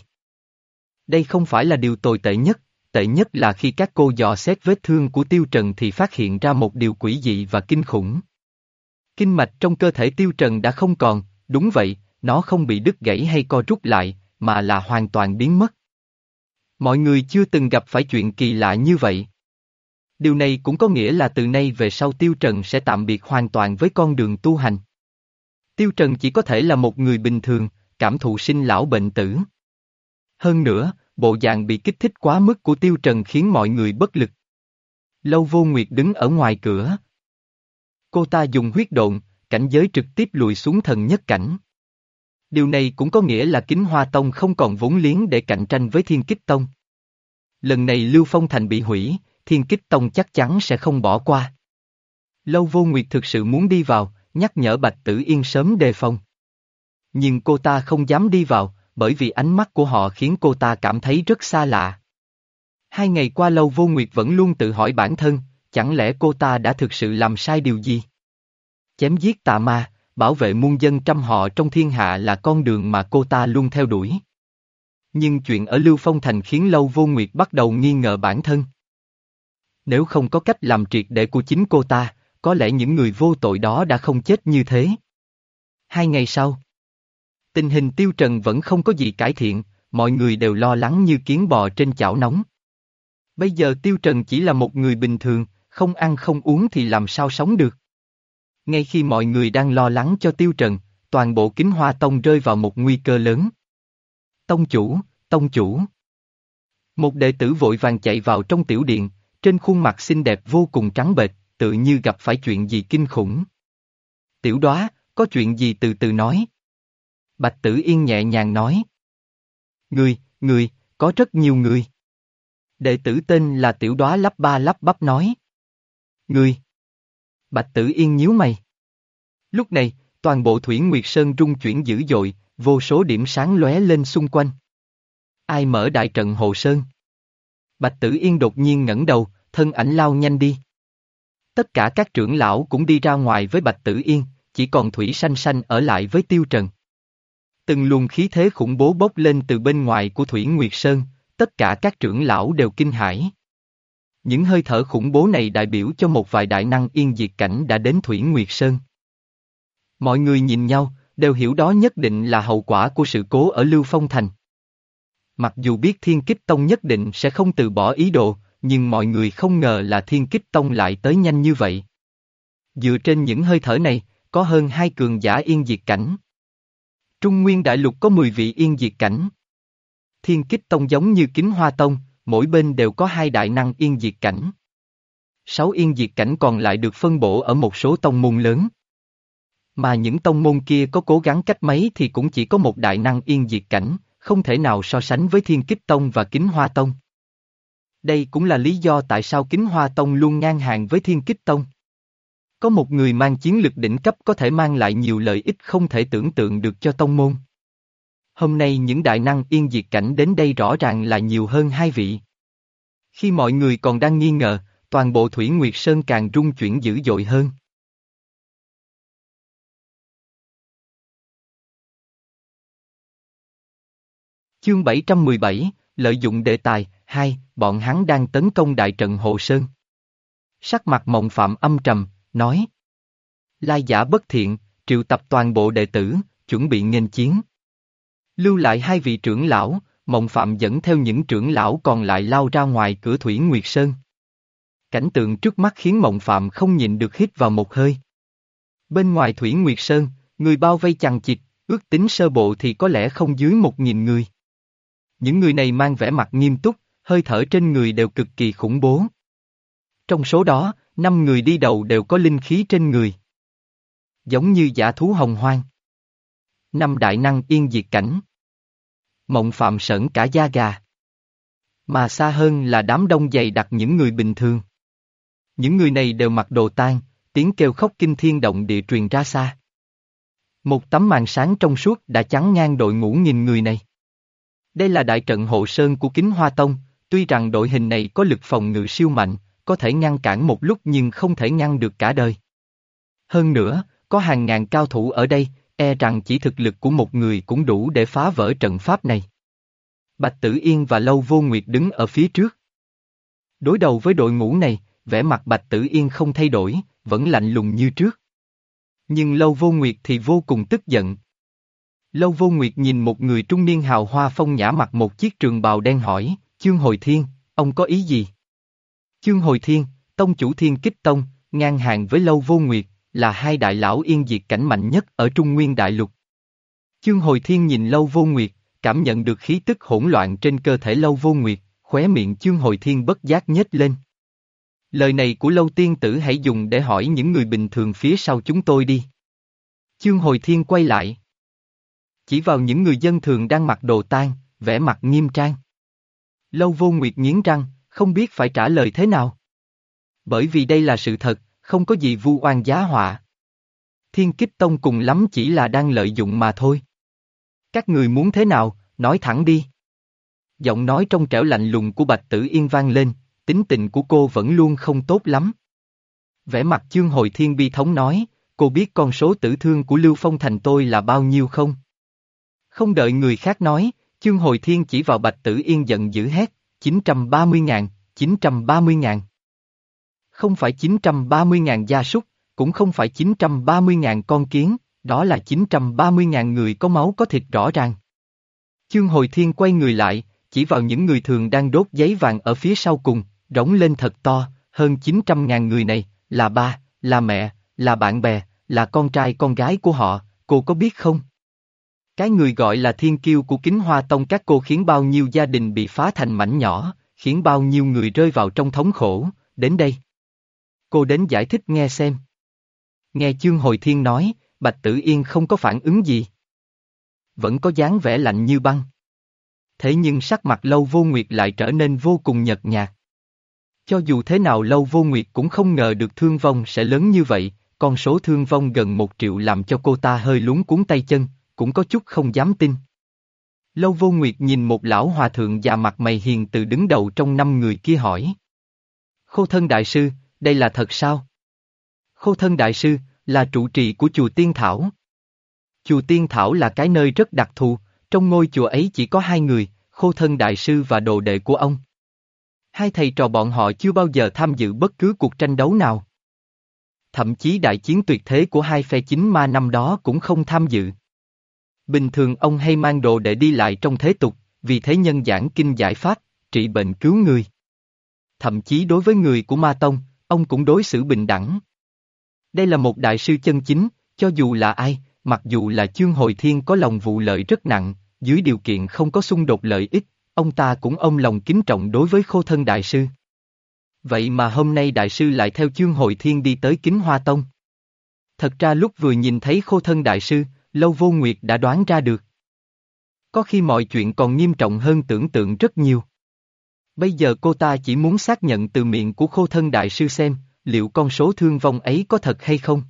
Đây không phải là điều tồi tệ nhất, tệ nhất là khi các cô dò xét vết thương của Tiêu Trần thì phát hiện ra một điều quỷ dị và kinh khủng. Kinh mạch trong cơ thể Tiêu Trần đã không còn, đúng vậy, nó không bị đứt gãy hay co rút lại, mà là hoàn toàn biến mất. Mọi người chưa từng gặp phải chuyện kỳ lạ như vậy. Điều này cũng có nghĩa là từ nay về sau Tiêu Trần sẽ tạm biệt hoàn toàn với con đường tu hành. Tiêu Trần chỉ có thể là một người bình thường, cảm thụ sinh lão bệnh tử. Hơn nữa, bộ dạng bị kích thích quá mức của Tiêu Trần khiến mọi người bất lực. Lâu vô nguyệt đứng ở ngoài cửa. Cô ta dùng huyết độn, cảnh giới trực tiếp lùi xuống thần nhất cảnh. Điều này cũng có nghĩa là kính hoa tông không còn vốn liếng để cạnh tranh với thiên kích tông. Lần này Lưu Phong Thành bị hủy, thiên kích tông chắc chắn sẽ không bỏ qua. Lâu vô nguyệt thực sự muốn đi vào, nhắc nhở Bạch Tử Yên sớm đề phòng. Nhưng cô ta không dám đi vào, bởi vì ánh mắt của họ khiến cô ta cảm thấy rất xa lạ. Hai ngày qua lâu vô nguyệt vẫn luôn tự hỏi bản thân, chẳng lẽ cô ta đã thực sự làm sai điều gì? Chém giết tà ma, bảo vệ muôn dân trăm họ trong thiên hạ là con đường mà cô ta luôn theo đuổi. Nhưng chuyện ở Lưu Phong Thành khiến Lâu Vô Nguyệt bắt đầu nghi ngờ bản thân. Nếu không có cách làm triệt để của chính cô ta, có lẽ những người vô tội đó đã không chết như thế. Hai ngày sau, tình hình tiêu trần vẫn không có gì cải thiện, mọi người đều lo lắng như kiến bò trên chảo nóng. Bây giờ tiêu trần chỉ là một người bình thường, không ăn không uống thì làm sao sống được. Ngay khi mọi người đang lo lắng cho tiêu trần, toàn bộ kính hoa tông rơi vào một nguy cơ lớn. Tông chủ, tông chủ. Một đệ tử vội vàng chạy vào trong tiểu điện, trên khuôn mặt xinh đẹp vô cùng trắng bệch, tự như gặp phải chuyện gì kinh khủng. Tiểu đoá, có chuyện gì từ từ nói. Bạch Tử Yên nhẹ nhàng nói. Người, người, có rất nhiều người. Đệ tử tên là Tiểu đoá lắp ba lắp bắp nói. Người. Bạch Tử Yên nhíu mày. Lúc này, toàn bộ Thủy Nguyệt Sơn rung chuyển dữ dội, vô số điểm sáng lóe lên xung quanh. Ai mở đại trận Hồ Sơn? Bạch Tử Yên đột nhiên ngẩng đầu, thân ảnh lao nhanh đi. Tất cả các trưởng lão cũng đi ra ngoài với Bạch Tử Yên, chỉ còn Thủy Sanh Sanh ở lại với Tiêu Trần. Từng luồng khí thế khủng bố bốc lên từ bên ngoài của Thủy Nguyệt Sơn, tất cả các trưởng lão đều kinh hãi. Những hơi thở khủng bố này đại biểu cho một vài đại năng yên diệt cảnh đã đến Thủy Nguyệt Sơn. Mọi người nhìn nhau, đều hiểu đó nhất định là hậu quả của sự cố ở Lưu Phong Thành. Mặc dù biết Thiên Kích Tông nhất định sẽ không từ bỏ ý đồ, nhưng mọi người không ngờ là Thiên Kích Tông lại tới nhanh như vậy. Dựa trên những hơi thở này, có hơn hai cường giả yên diệt cảnh. Trung Nguyên Đại Lục có 10 vị yên diệt cảnh. Thiên Kích Tông giống như Kính Hoa Tông, mỗi bên đều có hai đại năng yên diệt cảnh. Sáu yên diệt cảnh còn lại được phân bổ ở một số tông môn lớn. Mà những tông môn kia có cố gắng cách mấy thì cũng chỉ có một đại năng yên diệt cảnh, không thể nào so sánh với thiên kích tông và kính hoa tông. Đây cũng là lý do tại sao kính hoa tông luôn ngang hàng với thiên kích tông. Có một người mang chiến lực đỉnh cấp có thể mang lại nhiều lợi ích không thể tưởng tượng được cho tông môn. Hôm nay những đại năng yên diệt cảnh đến đây rõ ràng là nhiều hơn hai vị. Khi mọi người còn đang nghi ngờ, toàn bộ Thủy Nguyệt Sơn càng rung chuyển dữ dội hơn. Chương 717, lợi dụng đề tài, hai, bọn hắn đang tấn công đại trận Hồ Sơn. Sắc mặt mộng phạm âm trầm, nói. Lai giả bất thiện, triệu tập toàn bộ đệ tử, chuẩn bị nghênh chiến. Lưu lại hai vị trưởng lão, mộng phạm dẫn theo những trưởng lão còn lại lao ra ngoài cửa Thủy Nguyệt Sơn. Cảnh tượng trước mắt khiến mộng phạm không nhìn được hít vào một hơi. Bên ngoài Thủy Nguyệt Sơn, người bao vây chằng chịt, ước tính sơ bộ thì có lẽ không dưới một nghìn người. Những người này mang vẻ mặt nghiêm túc, hơi thở trên người đều cực kỳ khủng bố. Trong số đó, năm người đi đầu đều có linh khí trên người. Giống như giả thú hồng hoang. Năm đại năng yên diệt cảnh. Mộng phạm sẩn cả da gà. Mà xa hơn là đám đông dày đặc những người bình thường. Những người này đều mặc đồ tang, tiếng kêu khóc kinh thiên động địa truyền ra xa. Một tấm màn sáng trong suốt đã chắn ngang đội ngũ nghìn người này. Đây là đại trận hộ sơn của kính Hoa Tông, tuy rằng đội hình này có lực phòng ngự siêu mạnh, có thể ngăn cản một lúc nhưng không thể ngăn được cả đời. Hơn nữa, có hàng ngàn cao thủ ở đây, e rằng chỉ thực lực của một người cũng đủ để phá vỡ trận pháp này. Bạch Tử Yên và Lâu Vô Nguyệt đứng ở phía trước. Đối đầu với đội ngũ này, vẻ mặt Bạch Tử Yên không thay đổi, vẫn lạnh lùng như trước. Nhưng Lâu Vô Nguyệt thì vô cùng tức giận. Lâu Vô Nguyệt nhìn một người trung niên hào hoa phong nhã mặc một chiếc trường bào đen hỏi, Chương Hồi Thiên, ông có ý gì? Chương Hồi Thiên, Tông chủ Thiên Kích Tông, ngang hàng với Lâu Vô Nguyệt, là hai đại lão yên diệt cảnh mạnh nhất ở Trung Nguyên Đại Lục. Chương Hồi Thiên nhìn Lâu Vô Nguyệt, cảm nhận được khí tức hỗn loạn trên cơ thể Lâu Vô Nguyệt, khóe miệng Chương Hồi Thiên bất giác nhếch lên. Lời này của Lâu Tiên Tử hãy dùng để hỏi những người bình thường phía sau chúng tôi đi. Chương Hồi Thiên quay lại. Chỉ vào những người dân thường đang mặc đồ tang, vẻ mặt nghiêm trang. Lâu Vô Nguyệt nghiến răng, không biết phải trả lời thế nào. Bởi vì đây là sự thật, không có gì vu oan giá họa. Thiên kích tông cùng lắm chỉ là đang lợi dụng mà thôi. Các người muốn thế nào, nói thẳng đi. Giọng nói trong trẻo lạnh lùng của Bạch Tử Yên vang lên, tính tình của cô vẫn luôn không tốt lắm. Vẻ mặt chương hồi thiên bi thống nói, cô biết con số tử thương của Lưu Phong Thành tôi là bao nhiêu không? Không đợi người khác nói, chương hồi thiên chỉ vào Bạch Tử Yên giận dữ hét, 930 ngàn, 930 ngàn. Không phải 930 ngàn gia súc, cũng không phải 930 ngàn con kiến, đó là 930 ngàn người có máu có thịt rõ ràng. Chương hồi thiên quay người lại, chỉ vào những người thường đang đốt giấy vàng ở phía sau cùng, rống lên thật to, hơn 900 ngàn người này, là ba, là mẹ, là bạn bè, là con trai con gái của họ, cô có biết không? Cái người gọi là thiên kiêu của kính hoa tông các cô khiến bao nhiêu gia đình bị phá thành mảnh nhỏ, khiến bao nhiêu người rơi vào trong thống khổ, đến đây. Cô đến giải thích nghe xem. Nghe chương hồi thiên nói, Bạch Tử Yên không có phản ứng gì. Vẫn có dáng vẻ lạnh như băng. Thế nhưng sắc mặt lâu vô nguyệt lại trở nên vô cùng nhợt nhạt. Cho dù thế nào lâu vô nguyệt cũng không ngờ được thương vong sẽ lớn như vậy, con số thương vong gần một triệu làm cho cô ta hơi lúng cuốn tay chân, cũng có chút không dám tin. Lâu vô nguyệt nhìn một lão hòa thượng già mặt mày hiền từ đứng đầu trong năm người kia hỏi. Khô thân đại sư, đây là thật sao? Khô thân đại sư, là trụ trì của chùa Tiên Thảo. Chùa Tiên Thảo là cái nơi rất đặc thù, trong ngôi chùa ấy chỉ có hai người, khô thân đại sư và đồ đệ của ông. Hai thầy trò bọn họ chưa bao giờ tham dự bất cứ cuộc tranh đấu nào. Thậm chí đại chiến tuyệt thế của hai phe chính ma năm đó cũng không tham dự. Bình thường ông hay mang đồ để đi lại trong thế tục, vì thế nhân giảng kinh giải pháp, trị bệnh cứu người. Thậm chí đối với người của Ma Tông, ông cũng đối xử bình đẳng. Đây là một đại sư chân chính, cho dù là ai, mặc dù là chương hồi thiên có lòng vụ lợi rất nặng, dưới điều kiện không có xung đột lợi ích, ông ta cũng ông lòng kính trọng đối với khô thân đại sư. Vậy mà hôm nay đại sư lại theo chương hồi thiên đi tới kính hoa tông. Thật ra lúc vừa nhìn thấy khô thân đại sư, Lâu Vô Nguyệt đã đoán ra được. Có khi mọi chuyện còn nghiêm trọng hơn tưởng tượng rất nhiều. Bây giờ cô ta chỉ muốn xác nhận từ miệng của khô thân đại sư xem, liệu con số thương vong ấy có thật hay không?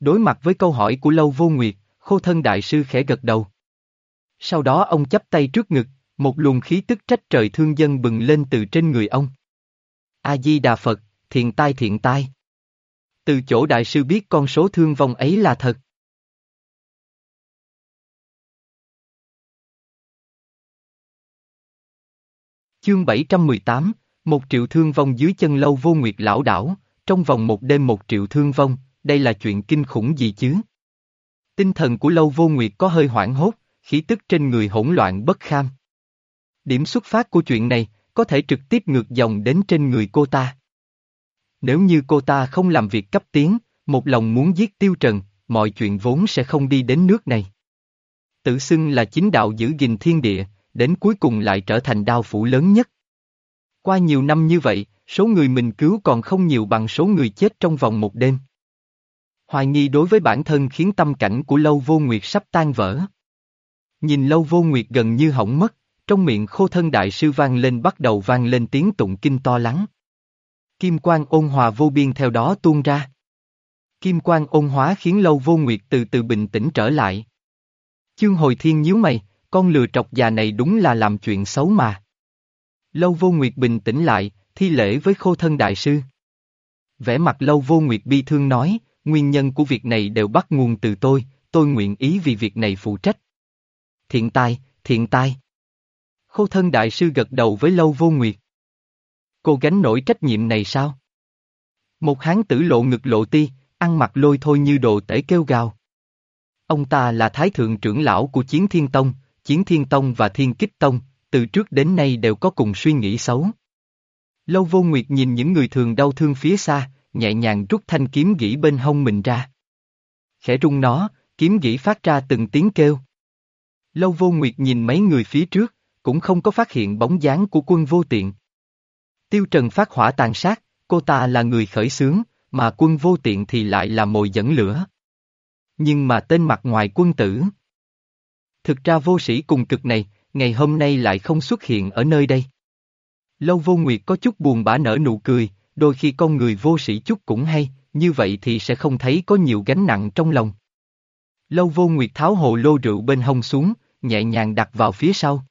Đối mặt với câu hỏi của Lâu Vô Nguyệt, khô thân đại sư khẽ gật đầu. Sau đó ông chắp tay trước ngực, một luồng khí tức trách trời thương dân bừng lên từ trên người ông. A-di-đà Phật, thiện tai thiện tai. Từ chỗ đại sư biết con số thương vong ấy là thật. Chương 718, một triệu thương vong dưới chân lâu vô nguyệt lão đảo, trong vòng một đêm một triệu thương vong, đây là chuyện kinh khủng gì chứ? Tinh thần của lâu vô nguyệt có hơi hoảng hốt, khí tức trên người hỗn loạn bất kham. Điểm xuất phát của chuyện này, có thể trực tiếp ngược dòng đến trên người cô ta. Nếu như cô ta không làm việc cấp tiến, một lòng muốn giết tiêu trần, mọi chuyện vốn sẽ không đi đến nước này. Tự xưng là chính đạo giữ gìn thiên địa, đến cuối cùng lại trở thành đao phủ lớn nhất. Qua nhiều năm như vậy, số người mình cứu còn không nhiều bằng số người chết trong vòng một đêm. Hoài nghi đối với bản thân khiến tâm cảnh của Lâu Vô Nguyệt sắp tan vỡ. Nhìn Lâu Vô Nguyệt gần như hỏng mất, trong miệng khô thân đại sư vang lên bắt đầu vang lên tiếng tụng kinh to lắng. Kim quang ôn hòa vô biên theo đó tuôn ra. Kim quang ôn hóa khiến Lâu Vô Nguyệt từ từ bình tĩnh trở lại. Chương hồi thiên nhíu mày, con lừa trọc già này đúng là làm chuyện xấu mà. Lâu Vô Nguyệt bình tĩnh lại, thi lễ với khô thân đại sư. Vẻ mặt Lâu Vô Nguyệt bi thương nói, nguyên nhân của việc này đều bắt nguồn từ tôi, tôi nguyện ý vì việc này phụ trách. Thiện tai, thiện tai. Khô thân đại sư gật đầu với Lâu Vô Nguyệt. Cô gánh nổi trách nhiệm này sao? Một hán tử lộ ngực lộ ti, ăn mặc lôi thôi như đồ tể kêu gào. Ông ta là thái thượng trưởng lão của Chiến Thiên Tông, Chiến Thiên Tông và Thiên Kích Tông, từ trước đến nay đều có cùng suy nghĩ xấu. Lâu vô nguyệt nhìn những người thường đau thương phía xa, nhẹ nhàng rút thanh kiếm gỉ bên hông mình ra. Khẽ rung nó, kiếm gỉ phát ra từng tiếng kêu. Lâu vô nguyệt nhìn mấy người phía trước, cũng không có phát hiện bóng dáng của quân vô tiện. Tiêu Trần phát hỏa tàn sát, cô ta là người khởi xướng, mà quân vô tiện thì lại là mồi dẫn lửa. Nhưng mà tên mặt ngoài quân tử. Thực ra vô sĩ cùng cực này, ngày hôm nay lại không xuất hiện ở nơi đây. Lâu vô nguyệt có chút buồn bã nở nụ cười, đôi khi con người vô sĩ chút cũng hay, như vậy thì sẽ không thấy có nhiều gánh nặng trong lòng. Lâu vô nguyệt tháo hồ lô rượu bên hông xuống, nhẹ nhàng đặt vào phía sau.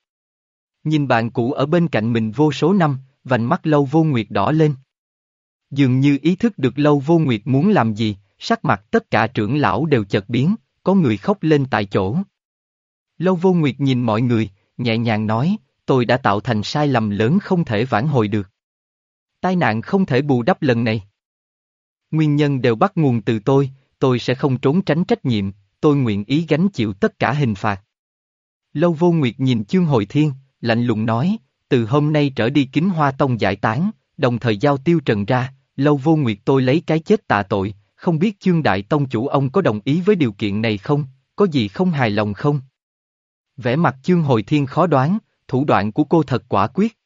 Nhìn bạn cũ ở bên cạnh mình vô số năm, vành mắt lâu vô nguyệt đỏ lên. Dường như ý thức được lâu vô nguyệt muốn làm gì, sắc mặt tất cả trưởng lão đều chợt biến, có người khóc lên tại chỗ. Lâu vô nguyệt nhìn mọi người, nhẹ nhàng nói, tôi đã tạo thành sai lầm lớn không thể vãn hồi được. Tai nạn không thể bù đắp lần này. Nguyên nhân đều bắt nguồn từ tôi, tôi sẽ không trốn tránh trách nhiệm, tôi nguyện ý gánh chịu tất cả hình phạt. Lâu vô nguyệt nhìn chương hội thiên, lạnh lùng nói, từ hôm nay trở đi kính hoa tông giải tán, đồng thời giao tiêu trần ra, lâu vô nguyệt tôi lấy cái chết tạ tội, không biết chương đại tông chủ ông có đồng ý với điều kiện này không, có gì không hài lòng không? Vẻ mặt chương hồi thiên khó đoán, thủ đoạn của cô thật quả quyết.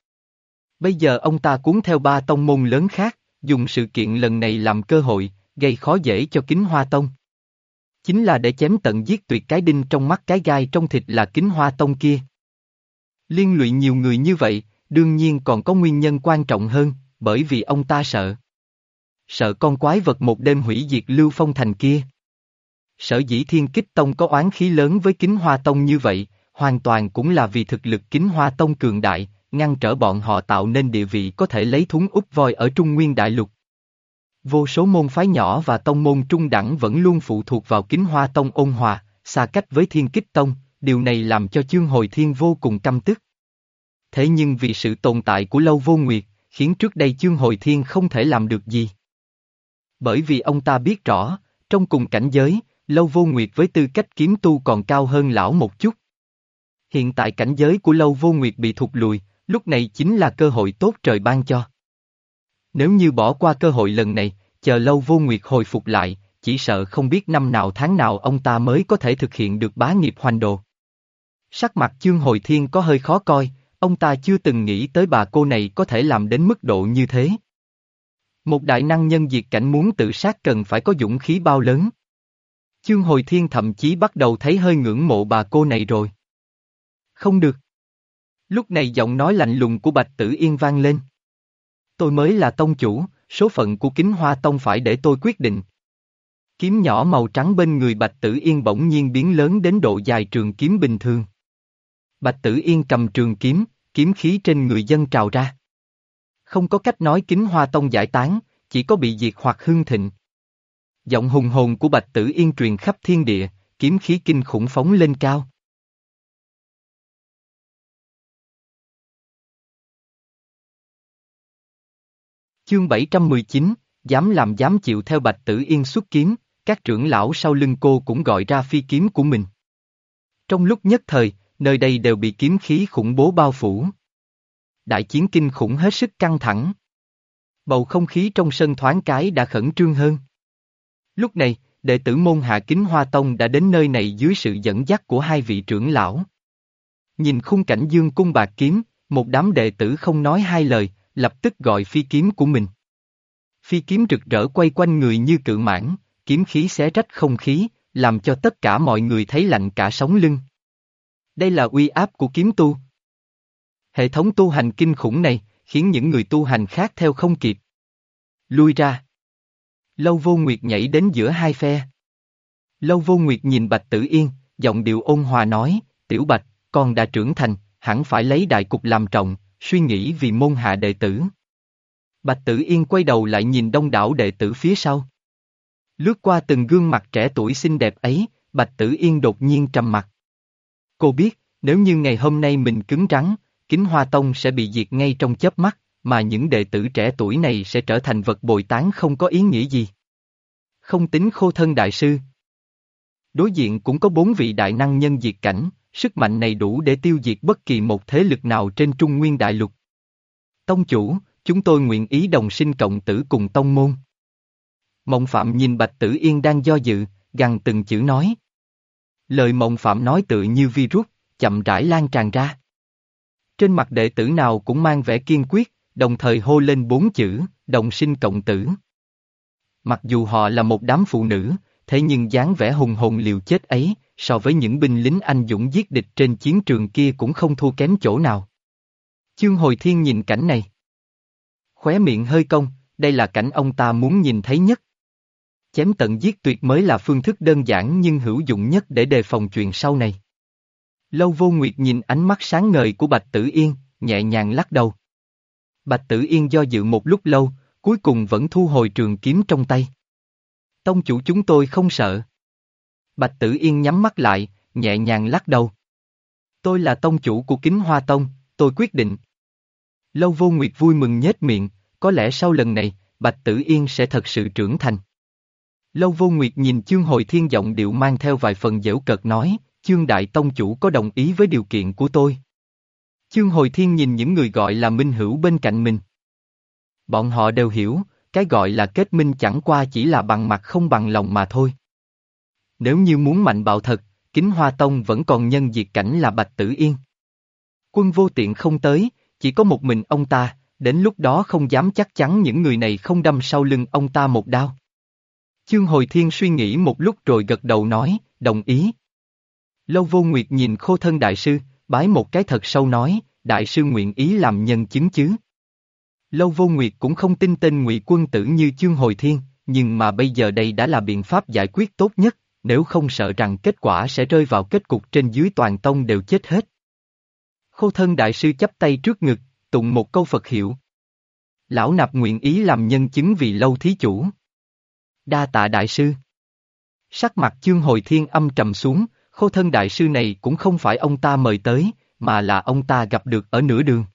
Bây giờ ông ta cuốn theo ba tông môn lớn khác, dùng sự kiện lần này làm cơ hội, gây khó dễ cho kính hoa tông. Chính là để chém tận giết tuyệt cái đinh trong mắt cái gai trong thịt là kính hoa tông kia. Liên lụy nhiều người như vậy, đương nhiên còn có nguyên nhân quan trọng hơn, bởi vì ông ta sợ. Sợ con quái vật một đêm hủy diệt Lưu Phong Thành kia. Sở dĩ thiên kích tông có oán khí lớn với kính hoa tông như vậy, hoàn toàn cũng là vì thực lực kính hoa tông cường đại, ngăn trở bọn họ tạo nên địa vị có thể lấy thúng úp voi ở Trung Nguyên Đại Lục. Vô số môn phái nhỏ và tông môn trung đẳng vẫn luôn phụ thuộc vào kính hoa tông ôn hòa, xa cách với thiên kích tông, điều này làm cho chương hồi thiên vô cùng căm tức. Thế nhưng vì sự tồn tại của lâu vô nguyệt, khiến trước đây chương hồi thiên không thể làm được gì. Bởi vì ông ta biết rõ, trong cùng cảnh giới, lâu vô nguyệt với tư cách kiếm tu còn cao hơn lão một chút. Hiện tại cảnh giới của lâu vô nguyệt bị thụt lùi, lúc này chính là cơ hội tốt trời ban cho. Nếu như bỏ qua cơ hội lần này, chờ lâu vô nguyệt hồi phục lại, chỉ sợ không biết năm nào tháng nào ông ta mới có thể thực hiện được bá nghiệp hoành đồ. Sắc mặt chương hồi thiên có hơi khó coi, ông ta chưa từng nghĩ tới bà cô này có thể làm đến mức độ như thế. Một đại năng nhân diệt cảnh muốn tự sát cần phải có dũng khí bao lớn. Chương Hồi Thiên thậm chí bắt đầu thấy hơi ngưỡng mộ bà cô này rồi. Không được. Lúc này giọng nói lạnh lùng của Bạch Tử Yên vang lên. Tôi mới là tông chủ, số phận của kính hoa tông phải để tôi quyết định. Kiếm nhỏ màu trắng bên người Bạch Tử Yên bỗng nhiên biến lớn đến độ dài trường kiếm bình thường. Bạch Tử Yên cầm trường kiếm, kiếm khí trên người dân trào ra. Không có cách nói kính hoa tông giải tán, chỉ có bị diệt hoặc hương thịnh. Giọng hùng hồn của Bạch Tử Yên truyền khắp thiên địa, kiếm khí kinh khủng phóng lên cao. Chương 719, dám làm dám chịu theo Bạch Tử Yên xuất kiếm, các trưởng lão sau lưng cô cũng gọi ra phi kiếm của mình. Trong lúc nhất thời, nơi đây đều bị kiếm khí khủng bố bao phủ. Đại chiến kinh khủng hết sức căng thẳng. Bầu không khí trong sân thoáng cái đã khẩn trương hơn. Lúc này, đệ tử môn hạ kính hoa tông đã đến nơi này dưới sự dẫn dắt của hai vị trưởng lão. Nhìn khung cảnh dương cung bạc kiếm, một đám đệ tử không nói hai lời, lập tức gọi phi kiếm của mình. Phi kiếm rực rỡ quay quanh người như cự mãn, kiếm khí xé rách không khí, làm cho tất cả mọi người thấy lạnh cả sống lưng. Đây là uy áp của kiếm tu. Hệ thống tu hành kinh khủng này, khiến những người tu hành khác theo không kịp. Lui ra. Lâu vô nguyệt nhảy đến giữa hai phe. Lâu vô nguyệt nhìn Bạch Tử Yên, giọng điệu ôn hòa nói, Tiểu Bạch, con đã trưởng thành, hẳn phải lấy đại cục làm trọng, suy nghĩ vì môn hạ đệ tử. Bạch Tử Yên quay đầu lại nhìn đông đảo đệ tử phía sau. Lướt qua từng gương mặt trẻ tuổi xinh đẹp ấy, Bạch Tử Yên đột nhiên trầm mặt. Cô biết, nếu như ngày hôm nay mình cứng rắn, kính hoa tông sẽ bị diệt ngay trong chớp mắt, mà những đệ tử trẻ tuổi này sẽ trở thành vật bồi tán không có ý nghĩa gì. Không tính khô thân đại sư. Đối diện cũng có bốn vị đại năng nhân diệt cảnh, sức mạnh này đủ để tiêu diệt bất kỳ một thế lực nào trên Trung Nguyên Đại Lục. Tông chủ, chúng tôi nguyện ý đồng sinh cộng tử cùng tông môn. Mộng Phạm nhìn Bạch Tử Yên đang do dự, gằn từng chữ nói. Lời Mộng Phạm nói tự như virus, chậm rãi lan tràn ra. Trên mặt đệ tử nào cũng mang vẻ kiên quyết, đồng thời hô lên bốn chữ, đồng sinh cộng tử. Mặc dù họ là một đám phụ nữ, thế nhưng dáng vẻ hùng hồn liều chết ấy, so với những binh lính anh dũng giết địch trên chiến trường kia cũng không thua kém chỗ nào. Chương Hồi Thiên nhìn cảnh này. Khóe miệng hơi cong, đây là cảnh ông ta muốn nhìn thấy nhất. Chém tận giết tuyệt mới là phương thức đơn giản nhưng hữu dụng nhất để đề phòng chuyện sau này. Lâu vô nguyệt nhìn ánh mắt sáng ngời của Bạch Tử Yên, nhẹ nhàng lắc đầu. Bạch Tử Yên do dự một lúc lâu, cuối cùng vẫn thu hồi trường kiếm trong tay. Tông chủ chúng tôi không sợ. Bạch Tử Yên nhắm mắt lại, nhẹ nhàng lắc đầu. Tôi là tông chủ của kính hoa tông, tôi quyết định. Lâu vô nguyệt vui mừng nhếch miệng, có lẽ sau lần này, Bạch Tử Yên sẽ thật sự trưởng thành. Lâu vô nguyệt nhìn chương hồi thiên giọng điệu mang theo vài phần dễu cợt nói, chương đại tông chủ có đồng ý với điều kiện của tôi. Chương hồi thiên nhìn những người gọi là minh hữu bên cạnh mình. Bọn họ đều hiểu, cái gọi là kết minh chẳng qua chỉ là bằng mặt không bằng lòng mà thôi. Nếu như muốn mạnh bạo thật, kính hoa tông vẫn còn nhân diệt cảnh là Bạch Tử Yên. Quân vô tiện không tới, chỉ có một mình ông ta, đến lúc đó không dám chắc chắn những người này không đâm sau lưng ông ta một đao. Chương Hồi Thiên suy nghĩ một lúc rồi gật đầu nói, đồng ý. Lâu vô nguyệt nhìn khô thân đại sư, bái một cái thật sâu nói, đại sư nguyện ý làm nhân chứng chứ. Lâu vô nguyệt cũng không tin tên ngụy quân tử như chương hồi thiên, nhưng mà bây giờ đây đã là biện pháp giải quyết tốt nhất, nếu không sợ rằng kết quả sẽ rơi vào kết cục trên dưới toàn tông đều chết hết. Khô thân đại sư chắp tay trước ngực, tụng một câu Phật hiệu. Lão nạp nguyện ý làm nhân chứng vì lâu thí chủ. Đa tạ đại sư. Sắc mặt chương hồi thiên âm trầm xuống, khô thân đại sư này cũng không phải ông ta mời tới, mà là ông ta gặp được ở nửa đường.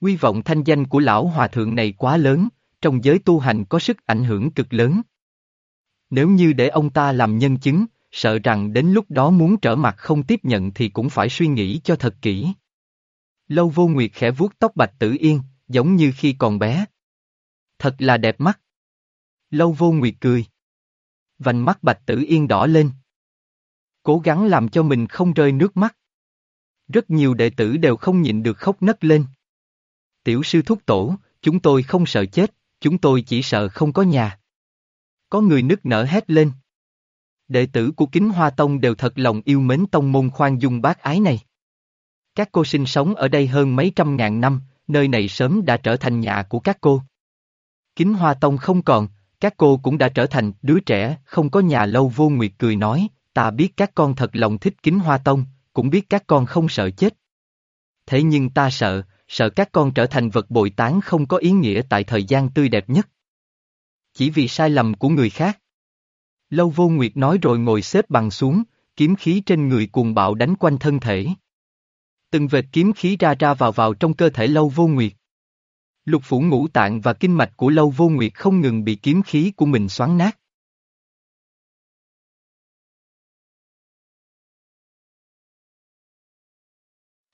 Quy vọng thanh danh của lão hòa thượng này quá lớn, trong giới tu hành có sức ảnh hưởng cực lớn. Nếu như để ông ta làm nhân chứng, sợ rằng đến lúc đó muốn trở mặt không tiếp nhận thì cũng phải suy nghĩ cho thật kỹ. Lâu vô nguyệt khẽ vuốt tóc bạch tử yên, giống như khi còn bé. Thật là đẹp mắt. Lâu vô nguyệt cười. Vành mắt bạch tử yên đỏ lên. Cố gắng làm cho mình không rơi nước mắt. Rất nhiều đệ tử đều không nhịn được khóc nấc lên. Tiểu sư thúc tổ, chúng tôi không sợ chết, chúng tôi chỉ sợ không có nhà. Có người nức nở hét lên. Đệ tử của Kính Hoa Tông đều thật lòng yêu mến tông môn khoan dung bác ái này. Các cô sinh sống ở đây hơn mấy trăm ngàn năm, nơi này sớm đã trở thành nhà của các cô. Kính Hoa Tông không còn, các cô cũng đã trở thành đứa trẻ, không có nhà lâu vô nguyệt cười nói, ta biết các con thật lòng thích Kính Hoa Tông, cũng biết các con không sợ chết. Thế nhưng ta sợ, sợ các con trở thành vật bồi tán không có ý nghĩa tại thời gian tươi đẹp nhất. Chỉ vì sai lầm của người khác. Lâu vô nguyệt nói rồi ngồi xếp bằng xuống, kiếm khí trên người cuồng bạo đánh quanh thân thể. Từng vệt kiếm khí ra ra vào vào trong cơ thể lâu vô nguyệt. Lục phủ ngũ tạng và kinh mạch của lâu vô nguyệt không ngừng bị kiếm khí của mình xoắn nát.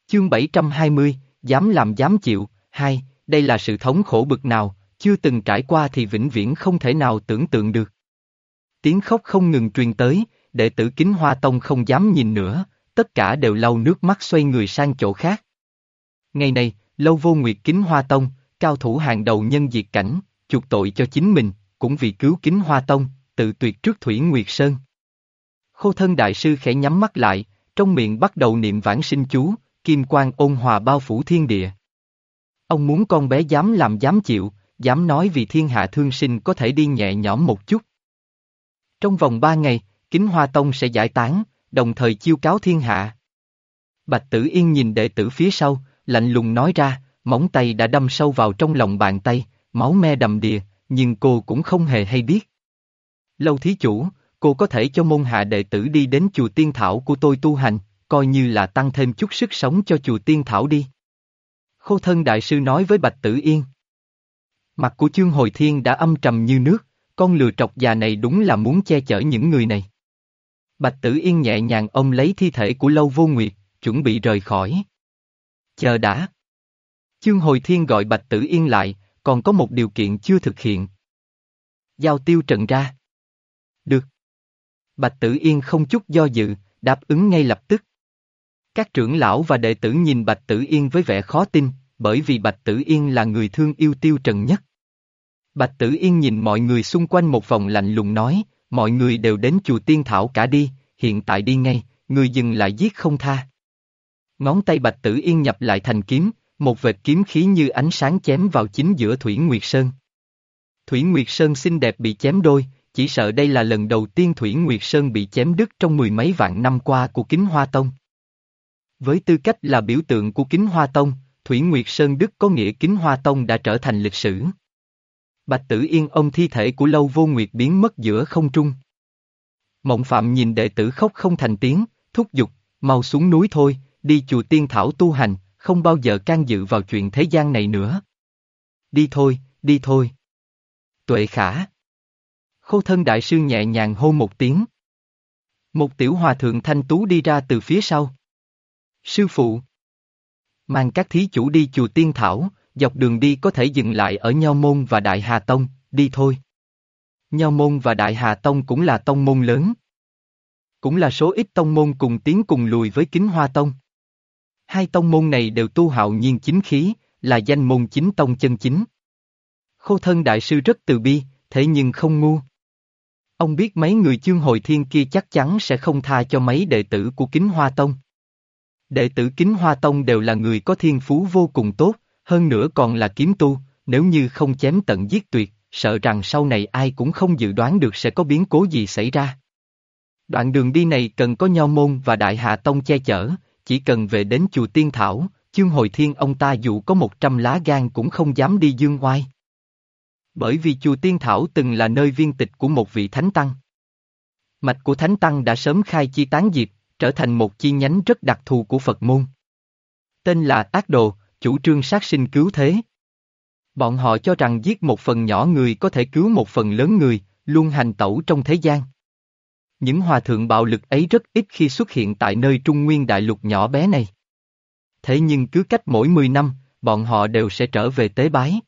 Chương 720, dám làm dám chịu, hai, đây là sự thống khổ bực nào, chưa từng trải qua thì vĩnh viễn không thể nào tưởng tượng được. Tiếng khóc không ngừng truyền tới, đệ tử kính hoa tông không dám nhìn nữa, tất cả đều lau nước mắt xoay người sang chỗ khác. Ngày này, lâu vô nguyệt kính hoa tông, cao thủ hàng đầu nhân diệt cảnh, chuộc tội cho chính mình, cũng vì cứu kính hoa tông, tự tuyệt trước Thủy Nguyệt Sơn. Khô thân đại sư khẽ nhắm mắt lại, trong miệng bắt đầu niệm vãng sinh chú, kim quang ôn hòa bao phủ thiên địa. Ông muốn con bé dám làm dám chịu, dám nói vì thiên hạ thương sinh có thể đi nhẹ nhõm một chút. Trong vòng ba ngày, Kính Hoa Tông sẽ giải tán, đồng thời chiêu cáo thiên hạ. Bạch Tử Yên nhìn đệ tử phía sau, lạnh lùng nói ra, móng tay đã đâm sâu vào trong lòng bàn tay, máu me đầm đìa, nhưng cô cũng không hề hay biết. Lâu thí chủ, cô có thể cho môn hạ đệ tử đi đến chùa tiên thảo của tôi tu hành, coi như là tăng thêm chút sức sống cho chùa tiên thảo đi. Khô thân đại sư nói với Bạch Tử Yên. Mặt của chương hồi thiên đã âm trầm như nước, con lừa trọc già này đúng là muốn che chở những người này. Bạch Tử Yên nhẹ nhàng ông lấy thi thể của Lâu Vô Nguyệt, chuẩn bị rời khỏi. Chờ đã. Chương Hồi Thiên gọi Bạch Tử Yên lại, còn có một điều kiện chưa thực hiện. Giao tiêu trận ra. Được. Bạch Tử Yên không chút do dự, đáp ứng ngay lập tức. Các trưởng lão và đệ tử nhìn Bạch Tử Yên với vẻ khó tin, bởi vì Bạch Tử Yên là người thương yêu tiêu trần nhất. Bạch Tử Yên nhìn mọi người xung quanh một vòng lạnh lùng nói, mọi người đều đến chùa tiên thảo cả đi, hiện tại đi ngay, người dừng lại giết không tha. Ngón tay Bạch Tử Yên nhập lại thành kiếm, một vệt kiếm khí như ánh sáng chém vào chính giữa Thủy Nguyệt Sơn. Thủy Nguyệt Sơn xinh đẹp bị chém đôi, chỉ sợ đây là lần đầu tiên Thủy Nguyệt Sơn bị chém đứt trong mười mấy vạn năm qua của Kính Hoa Tông. Với tư cách là biểu tượng của Kính Hoa Tông, Thủy Nguyệt Sơn Đức có nghĩa Kính Hoa Tông đã trở thành lịch sử. Bạch Tử Yên ông thi thể của Lâu Vô Nguyệt biến mất giữa không trung. Mộng Phạm nhìn đệ tử khóc không thành tiếng, thúc giục, mau xuống núi thôi, đi chùa tiên thảo tu hành, không bao giờ can dự vào chuyện thế gian này nữa. Đi thôi, đi thôi. Tuệ khả. Khô thân đại sư nhẹ nhàng hô một tiếng. Một tiểu hòa thượng thanh tú đi ra từ phía sau. Sư phụ. Mang các thí chủ đi chùa tiên thảo, dọc đường đi có thể dừng lại ở Nho Môn và Đại Hà Tông, đi thôi. Nho Môn và Đại Hà Tông cũng là tông môn lớn. Cũng là số ít tông môn cùng tiến cùng lùi với Kính Hoa Tông. Hai tông môn này đều tu hạo nhiên chính khí, là danh môn chính tông chân chính. Khô thân đại sư rất từ bi, thế nhưng không ngu. Ông biết mấy người chương hồi thiên kia chắc chắn sẽ không tha cho mấy đệ tử của Kính Hoa Tông. Đệ tử Kính Hoa Tông đều là người có thiên phú vô cùng tốt, hơn nữa còn là kiếm tu, nếu như không chém tận giết tuyệt, sợ rằng sau này ai cũng không dự đoán được sẽ có biến cố gì xảy ra. Đoạn đường đi này cần có nho môn và đại hạ tông che chở, chỉ cần về đến chùa Tiên Thảo, chương hồi thiên ông ta dù có một trăm lá gan cũng không dám đi dương oai. Bởi vì chùa Tiên Thảo từng là nơi viên tịch của một vị thánh tăng. Mạch của thánh tăng đã sớm khai chi tán diệt, trở thành một chi nhánh rất đặc thù của Phật môn. Tên là Ác Đồ, chủ trương sát sinh cứu thế. Bọn họ cho rằng giết một phần nhỏ người có thể cứu một phần lớn người, luôn hành tẩu trong thế gian. Những hòa thượng bạo lực ấy rất ít khi xuất hiện tại nơi trung nguyên đại lục nhỏ bé này. Thế nhưng cứ cách mỗi 10 năm, bọn họ đều sẽ trở về tế bái.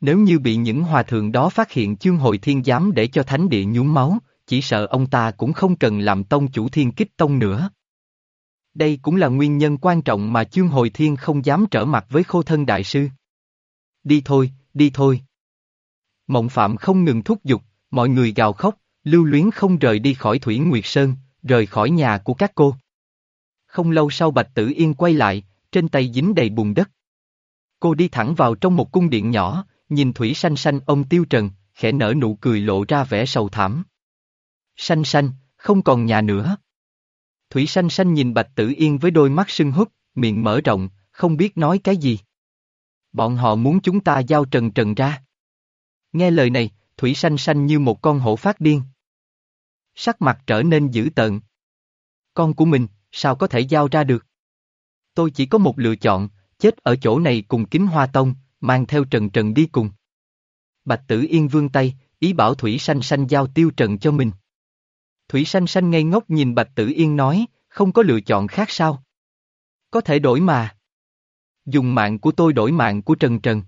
Nếu như bị những hòa thượng đó phát hiện chương hội thiên giám để cho thánh địa nhúng máu, chỉ sợ ông ta cũng không cần làm tông chủ thiên kích tông nữa. Đây cũng là nguyên nhân quan trọng mà chương hồi thiên không dám trở mặt với khô thân đại sư. Đi thôi, đi thôi. Mộng Phạm không ngừng thúc giục, mọi người gào khóc, lưu luyến không rời đi khỏi Thủy Nguyệt Sơn, rời khỏi nhà của các cô. Không lâu sau Bạch Tử Yên quay lại, trên tay dính đầy bùn đất. Cô đi thẳng vào trong một cung điện nhỏ, nhìn Thủy Sanh Sanh ông Tiêu Trần, khẽ nở nụ cười lộ ra vẻ sầu thảm. Sanh Sanh, không còn nhà nữa. Thủy Sanh Sanh nhìn Bạch Tử Yên với đôi mắt sưng húp, miệng mở rộng, không biết nói cái gì. Bọn họ muốn chúng ta giao Trần Trần ra. Nghe lời này, Thủy Sanh Sanh như một con hổ phát điên. Sắc mặt trở nên dữ tợn. Con của mình, sao có thể giao ra được? Tôi chỉ có một lựa chọn, chết ở chỗ này cùng kính hoa tông, mang theo Trần Trần đi cùng. Bạch Tử Yên vương tay, ý bảo Thủy Sanh Sanh giao tiêu Trần cho mình. Thủy Sanh Sanh ngây ngốc nhìn Bạch Tử Yên nói, không có lựa chọn khác sao? Có thể đổi mà. Dùng mạng của tôi đổi mạng của Trần Trần.